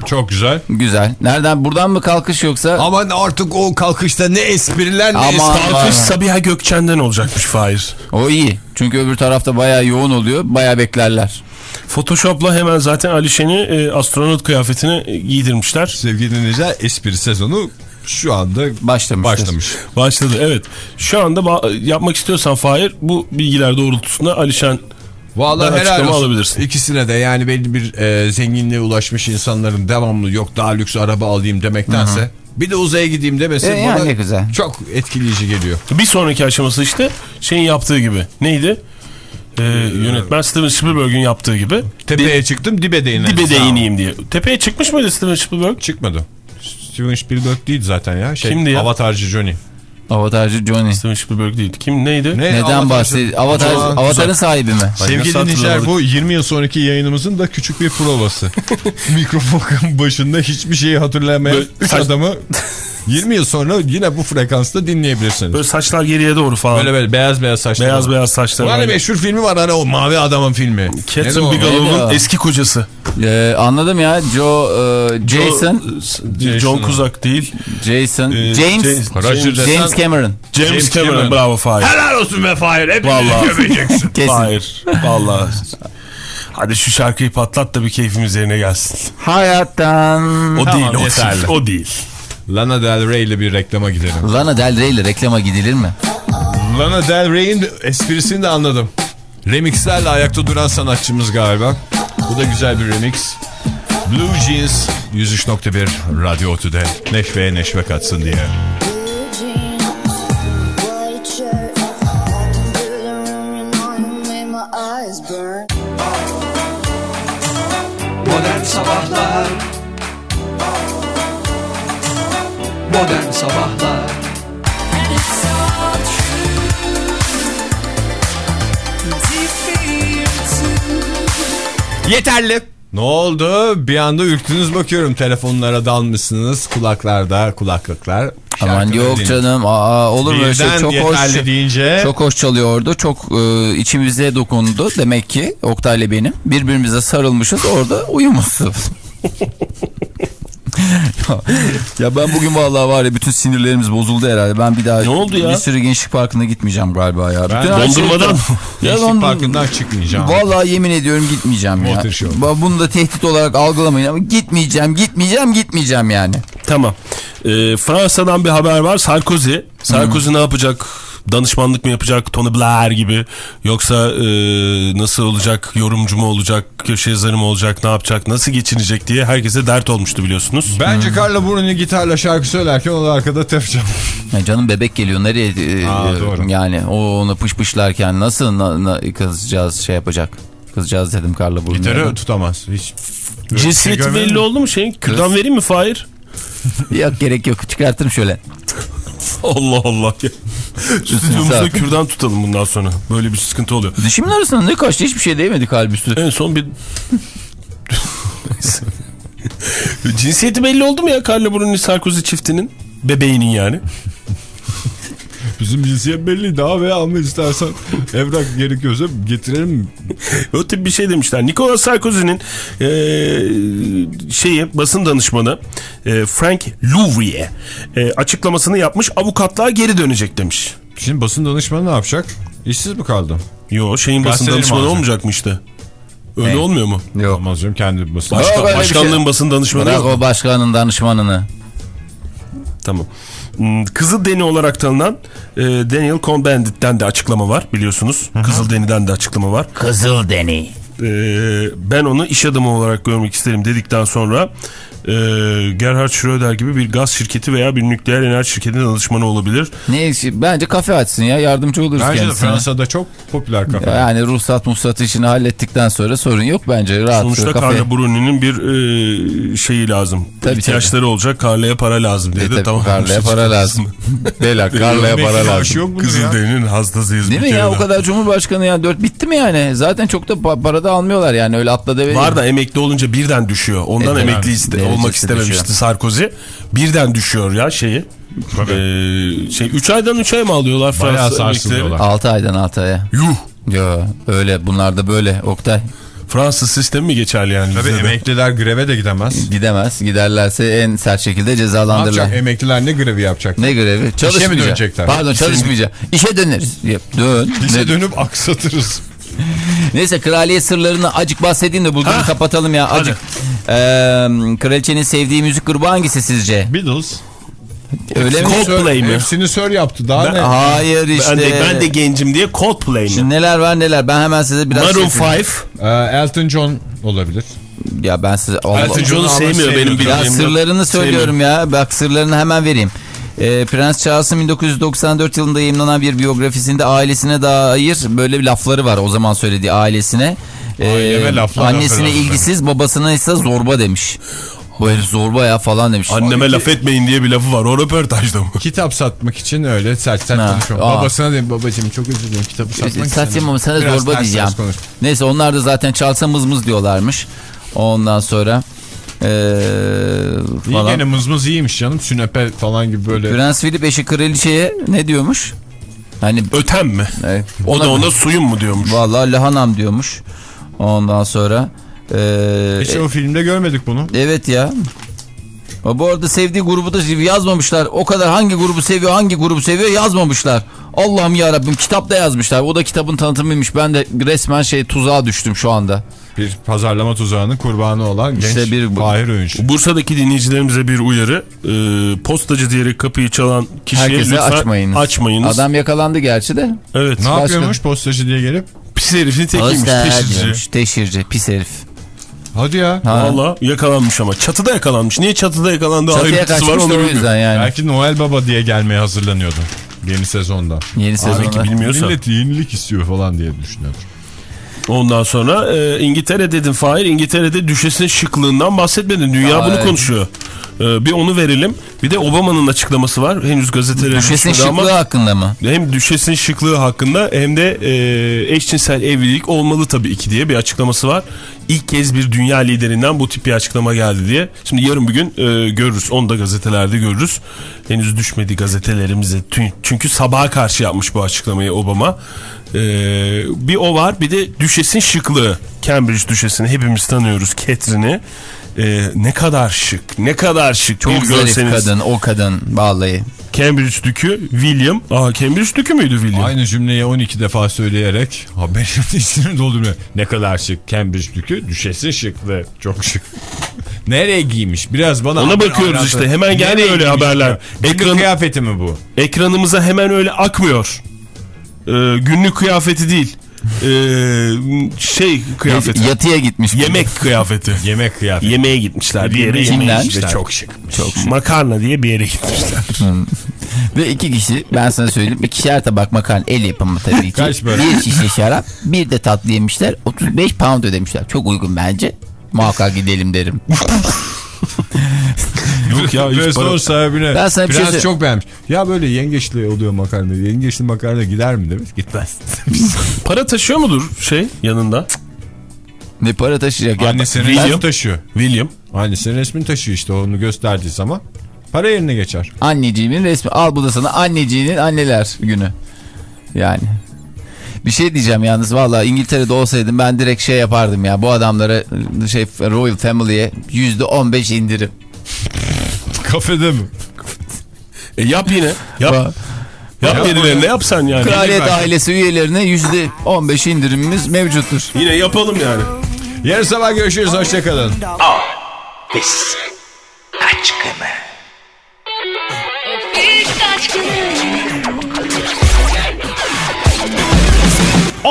Çok güzel. Güzel. Nereden buradan mı kalkış yoksa? Ama artık o kalkışta ne espriler ne Aman. espriler. Kalkış Sabiha Gökçen'den olacakmış Fahir. O iyi. Çünkü öbür tarafta bayağı yoğun oluyor. Bayağı beklerler. Photoshop'la hemen zaten Alişen'i e, astronot kıyafetine giydirmişler. Sevgili dinleyiciler espri sezonu şu anda Başlamıştır. başlamış. Başladı evet. Şu anda yapmak istiyorsan Fahir bu bilgiler doğrultusunda Alişen Vallahi helal olsun. alabilirsin. İkisine de yani belli bir e, zenginliğe ulaşmış insanların devamlı yok daha lüks araba alayım demektense bir de uzaya gideyim demesi E, yani bana güzel. çok etkileyici geliyor. bir sonraki aşaması işte şeyin yaptığı gibi. Neydi? Ee, yönetmen Steven Spielberg'in yaptığı gibi. Tepeye çıktım dibe de inerim. Dibe de Sağ ol. ineyim diye. Tepeye çıkmış mıydı Steven Spielberg? Çıkmadı. Steven Spielberg değil zaten ya. Şey, Kimdi ya? Avatarcı Johnny. Avatarcı Johnny. Steven Spielberg değil. Kim neydi? Ne? Neden bahsediyor? Avatar, Avatar'ın sahibi mi? Sevgili dinleyiciler bu 20 yıl sonraki yayınımızın da küçük bir provası. Mikrofon başında hiçbir şeyi hatırlamayan Böyle 3 saç- adamı 20 yıl sonra yine bu frekansta dinleyebilirsiniz. Böyle saçlar geriye doğru falan. Böyle böyle beyaz beyaz saçlar. beyaz beyaz saçlar. Bu hani meşhur filmi var hani o mavi adamın filmi. Catherine Bigelow'un eski kocası. Ee, anladım ya. Joe, e, Jason, John, John Kuzak değil. Jason, Ee, James, James- desen- James Cameron. James, James Cameron. Cameron. Bravo Fahir. Helal olsun be Fahir. Vallahi. gömeceksin. Kesin. Fahir. Vallahi. Hadi şu şarkıyı patlat da bir keyfimiz yerine gelsin. Hayattan. O Tamam, değil, o yeterli. değil. O değil. Lana Del Rey ile bir reklama gidelim. Lana Del Rey ile reklama gidilir mi? Lana Del Rey'in esprisini de anladım. Remixlerle ayakta duran sanatçımız galiba. Bu da güzel bir remix. Blue Jeans 103.1 Radyo Otü'de neşveye neşve katsın diye. White shirt, Modern Sabahlar Yeterli. Ne oldu? Bir anda ürktünüz bakıyorum. Telefonlara dalmışsınız. Kulaklarda kulaklıklar. Aman yok dinle- canım. Aa, olur mu öyle şey? Çok hoş. deyince. Çok hoş çalıyordu. Çok e, içimize dokundu. Demek ki Oktay'la benim birbirimize sarılmışız. Orada uyumuşuz. ya ben bugün vallahi var ya bütün sinirlerimiz bozuldu herhalde. Ben bir daha Ne oldu ya? bir sürü Gençlik Parkı'na gitmeyeceğim galiba ya. Ben Bütün şey- Dondurmadan Ya Gençlik Parkı'ndan çıkmayacağım. Vallahi yemin ediyorum gitmeyeceğim ya. Bunu da tehdit olarak algılamayın ama gitmeyeceğim, gitmeyeceğim, gitmeyeceğim yani. Tamam. Ee, Fransa'dan bir haber var. Sarkozy. Sarkozy ne yapacak? Danışmanlık mı yapacak? Tony Blair gibi. Yoksa e, nasıl olacak? Yorumcu mu olacak? Köşe yazarı mı olacak? Ne yapacak? Nasıl geçinecek diye herkese dert olmuştu biliyorsunuz. Bence Carla Bruni gitarla şarkı söylerken onu arkada tepeceğim. Ya canım bebek geliyor nereye? e, Aa, doğru. Yani o onu pışpışlarken nasıl na, na- kızcağız şey yapacak? Kızcağız dedim Carla Bruni. Gitarı tutamaz. Hiç. Cinsiyeti Şey belli oldu mu şeyin? Kürdan vereyim mi Fahir? Yok gerek yok çıkartırım şöyle. Allah Allah. Stüdyomuzda kürdan tutalım bundan sonra. Böyle bir sıkıntı oluyor. Dişimin arasında ne kaçtı hiçbir şey değmedik halbuki. En son bir... Cinsiyeti belli oldu mu ya Carla Bruni Sarkozy çiftinin? Bebeğinin yani. Bizim cinsiyet belli daha veya ama istersen evrak gerekiyorsa getirelim. O tip bir şey demişler. Nicolas Sarkozy'nin eee, şeyi basın danışmanı eee, Frank Louvrier eee, açıklamasını yapmış. Avukatlığa geri dönecek demiş. Şimdi basın danışmanı ne yapacak? İşsiz mi kaldı? Yo şeyin basın danışmanı olmayacak mı işte? Öyle Ne? olmuyor mu? Yok. Olmaz canım kendi basın. Başka, bir başkanlığın şey. basın danışmanı Bırak o başkanın danışmanını. Tamam. Hmm, Kızıl Deni olarak tanınan eee, Daniel Cohn-Bendit'ten de açıklama var biliyorsunuz. Kızıl Deni'den de açıklama var. Kızıl Deni. Ee, ben onu iş adamı olarak görmek isterim dedikten sonra e, Gerhard Schröder gibi bir gaz şirketi veya bir nükleer enerji şirketinin danışmanı olabilir. Ne işi? Bence kafe açsın ya yardımcı oluruz Bence kendisine. Fransa'da çok popüler kafe. Yani ruhsat musat işini hallettikten sonra sorun yok bence. Rahat Sonuçta kafe. Carla Bruni'nin bir e, şeyi lazım. Tabii, İhtiyaçları olacak. Carla'ya para lazım diye E, tabii, tamam. Carla'ya para lazım. Beyler Carla'ya para lazım. Kızılderinin hastasıyız Değil bir mi ya o kadar Cumhurbaşkanı ya dört bitti mi yani? Zaten çok da pa- para da almıyorlar yani öyle atla deve. Var da emekli olunca birden düşüyor. Ondan E, emekli iste- olmak istememişti düşüyor. Sarkozy. Birden düşüyor ya şeyi. Ee, şey 3 aydan 3 ay mı alıyorlar Bayağı Fransız emeklileri? sarsılıyorlar. 6 aydan 6 aya. Yuh. Yo öyle bunlar da böyle Oktay. Fransız sistemi mi geçerli yani? Tabii emekliler greve de gidemez. Gidemez. Giderlerse en sert şekilde Ne cezalandırırlar. Emekliler ne grevi yapacak? Ne görevi? Çalışmayacak. dönecekler? Pardon çalışmayacak. İşe döneriz. Dön. Ne- dönüp aksatırız. Neyse kraliyet sırlarını acık bahsedeyim de Ha. kapatalım ya. Acık. Ee, kraliçenin sevdiği müzik grubu hangisi sizce? Beatles. Öyle mi? Coldplay mi? Hepsini sör yaptı. Daha Ben- ne? Hayır işte. Ben de, ben de gencim diye Coldplay mi? Şimdi neler var neler. Ben hemen size biraz... Maroon şey söyleyeyim. 5. Ee, Elton John olabilir. Ya ben size... Allah- Elton John'u sevmiyor benim Ya bildiğim. sırlarını söylüyorum ya. Bak sırlarını hemen vereyim. Ee, Prens Charles'ın 1994 yılında yayınlanan bir biyografisinde ailesine dair böyle bir lafları var o zaman söylediği ailesine. Ee, Aileme laflar annesine laflar. ilgisiz babasına ise zorba demiş. Bu herif zorba ya falan demiş. Anneme laf etmeyin diye bir lafı var. O röportajda mı? Kitap satmak için öyle sert sert konuşuyor. Babasına dedim babacığım çok özür dilerim kitabı satmak Saçma ama sana zorba diyeceğim. Neyse onlar da zaten çalsa mızmız diyorlarmış. Ondan sonra ee, İyi falan. gene mızmız iyiymiş canım. Sünepe falan gibi böyle. Prens Philip eşi kraliçeye ne diyormuş? Hani Ötem mi? e, O da ona suyum mu diyormuş. Vallahi lahanam diyormuş. Ondan sonra ee, Hiç o filmde görmedik bunu. evet ya. Bu arada sevdiği grubu da yazmamışlar. O kadar hangi grubu seviyor, hangi grubu seviyor yazmamışlar. Allah'ım ya Rabbim kitapta yazmışlar. O da kitabın tanıtımıymış. Ben de resmen şey tuzağa düştüm şu anda. Bir pazarlama tuzağının kurbanı olan genç İşte bir- Fahir Öğünç. Bursa'daki dinleyicilerimize bir uyarı. Ee, postacı diyerek kapıyı çalan kişiye Herkese lütfen açmayınız. açmayınız. Adam yakalandı gerçi de. Evet. Ne yapıyormuş postacı diye gelip? Pis herifin tekiymiş. Diyormuş, Teşhirci, pis herif. Hadi ya. Ha. Valla yakalanmış ama. Çatıda yakalanmış. Niye çatıda yakalandığı Çatıya ayrıntısı var kaçmış onu yüzden yani. Belki Noel Baba diye gelmeye hazırlanıyordu. Yeni sezonda. Yeni sezonda. Belki bilmiyorsa. Millet yenilik istiyor falan diye düşünüyordur. Ondan sonra e, İngiltere dedim Fahir. İngiltere'de düşesin şıklığından bahsetmedin. Dünya Aa, bunu konuşuyor. E, bir onu verelim. Bir de Obama'nın açıklaması var. Henüz gazetelere Düşesin düşmedi ama şıklığı hakkında mı? hem düşesin şıklığı hakkında hem de e, eşcinsel evlilik olmalı tabii ki diye bir açıklaması var. İlk kez bir dünya liderinden bu tip bir açıklama geldi diye. Şimdi yarın bir gün e, görürüz. Onu da gazetelerde görürüz. Henüz düşmedi gazetelerimize. Çünkü sabaha karşı yapmış bu açıklamayı Obama. Ee, bir o var bir de düşesin şıklığı. Cambridge düşesini hepimiz tanıyoruz Catherine'i. Ee, ne kadar şık ne kadar şık Çok bir zarif görseniz. kadın o kadın vallahi. Cambridge dükü William. Aa Cambridge dükü müydü William? Aynı cümleyi 12 defa söyleyerek haberin içini dolduruyor. Ne kadar şık Cambridge dükü düşesi şıklı çok şık. Nereye giymiş biraz bana Ona bakıyoruz anlatın. işte, hemen gelmiyor Nereye öyle haberler. Günlük Ekranı- kıyafeti mi bu? Ekranımıza hemen öyle akmıyor. Ee, günlük kıyafeti değil. Ee, şey kıyafeti. Yatıya gitmiş. Yemek kıyafeti. Yemek kıyafeti. Yemeğe gitmişler. Bir yere gitmişler. çok şık. Çok Makarna diye bir yere gitmişler. Ve iki kişi ben sana söyleyeyim ikişer tabak makarna el yapımı tabii ki. Kaç böyle? Bir şişe şarap bir de tatlı yemişler 35 pound ödemişler. Çok uygun bence. Muhakkak gidelim derim. Yok ya hiç Restoran para- sahibine Ben sana bir şey prens söyle- çok beğenmiş. Ya böyle yengeçli oluyor makarna. Yengeçli makarna gider mi demiş. Gitmez. para taşıyor mudur şey yanında? Ne para taşıyacak ya. Annesinin William. resmini taşıyor. William. Annesinin resmini taşıyor işte onu gösterdiği zaman. Para yerine geçer. Anneciğimin resmi. Al bu da sana anneciğinin anneler günü. Yani. Bir şey diyeceğim yalnız valla İngiltere'de olsaydım ben direkt şey yapardım ya. Bu adamlara şey Royal Family'ye %15 indirim. Kafede mi? E yap yine. Yap. Yap birilerine yapsan yani. Kraliyet ailesi üyelerine %15 indirimimiz mevcuttur. Yine yapalım yani. Yarın sabah görüşürüz. Hoşçakalın.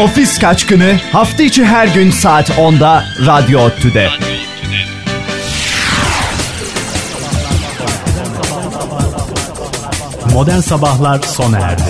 Ofis kaçkını. Hafta içi her gün saat 10'da Radyo Otü'de. Modern Sabahlar sona erdi.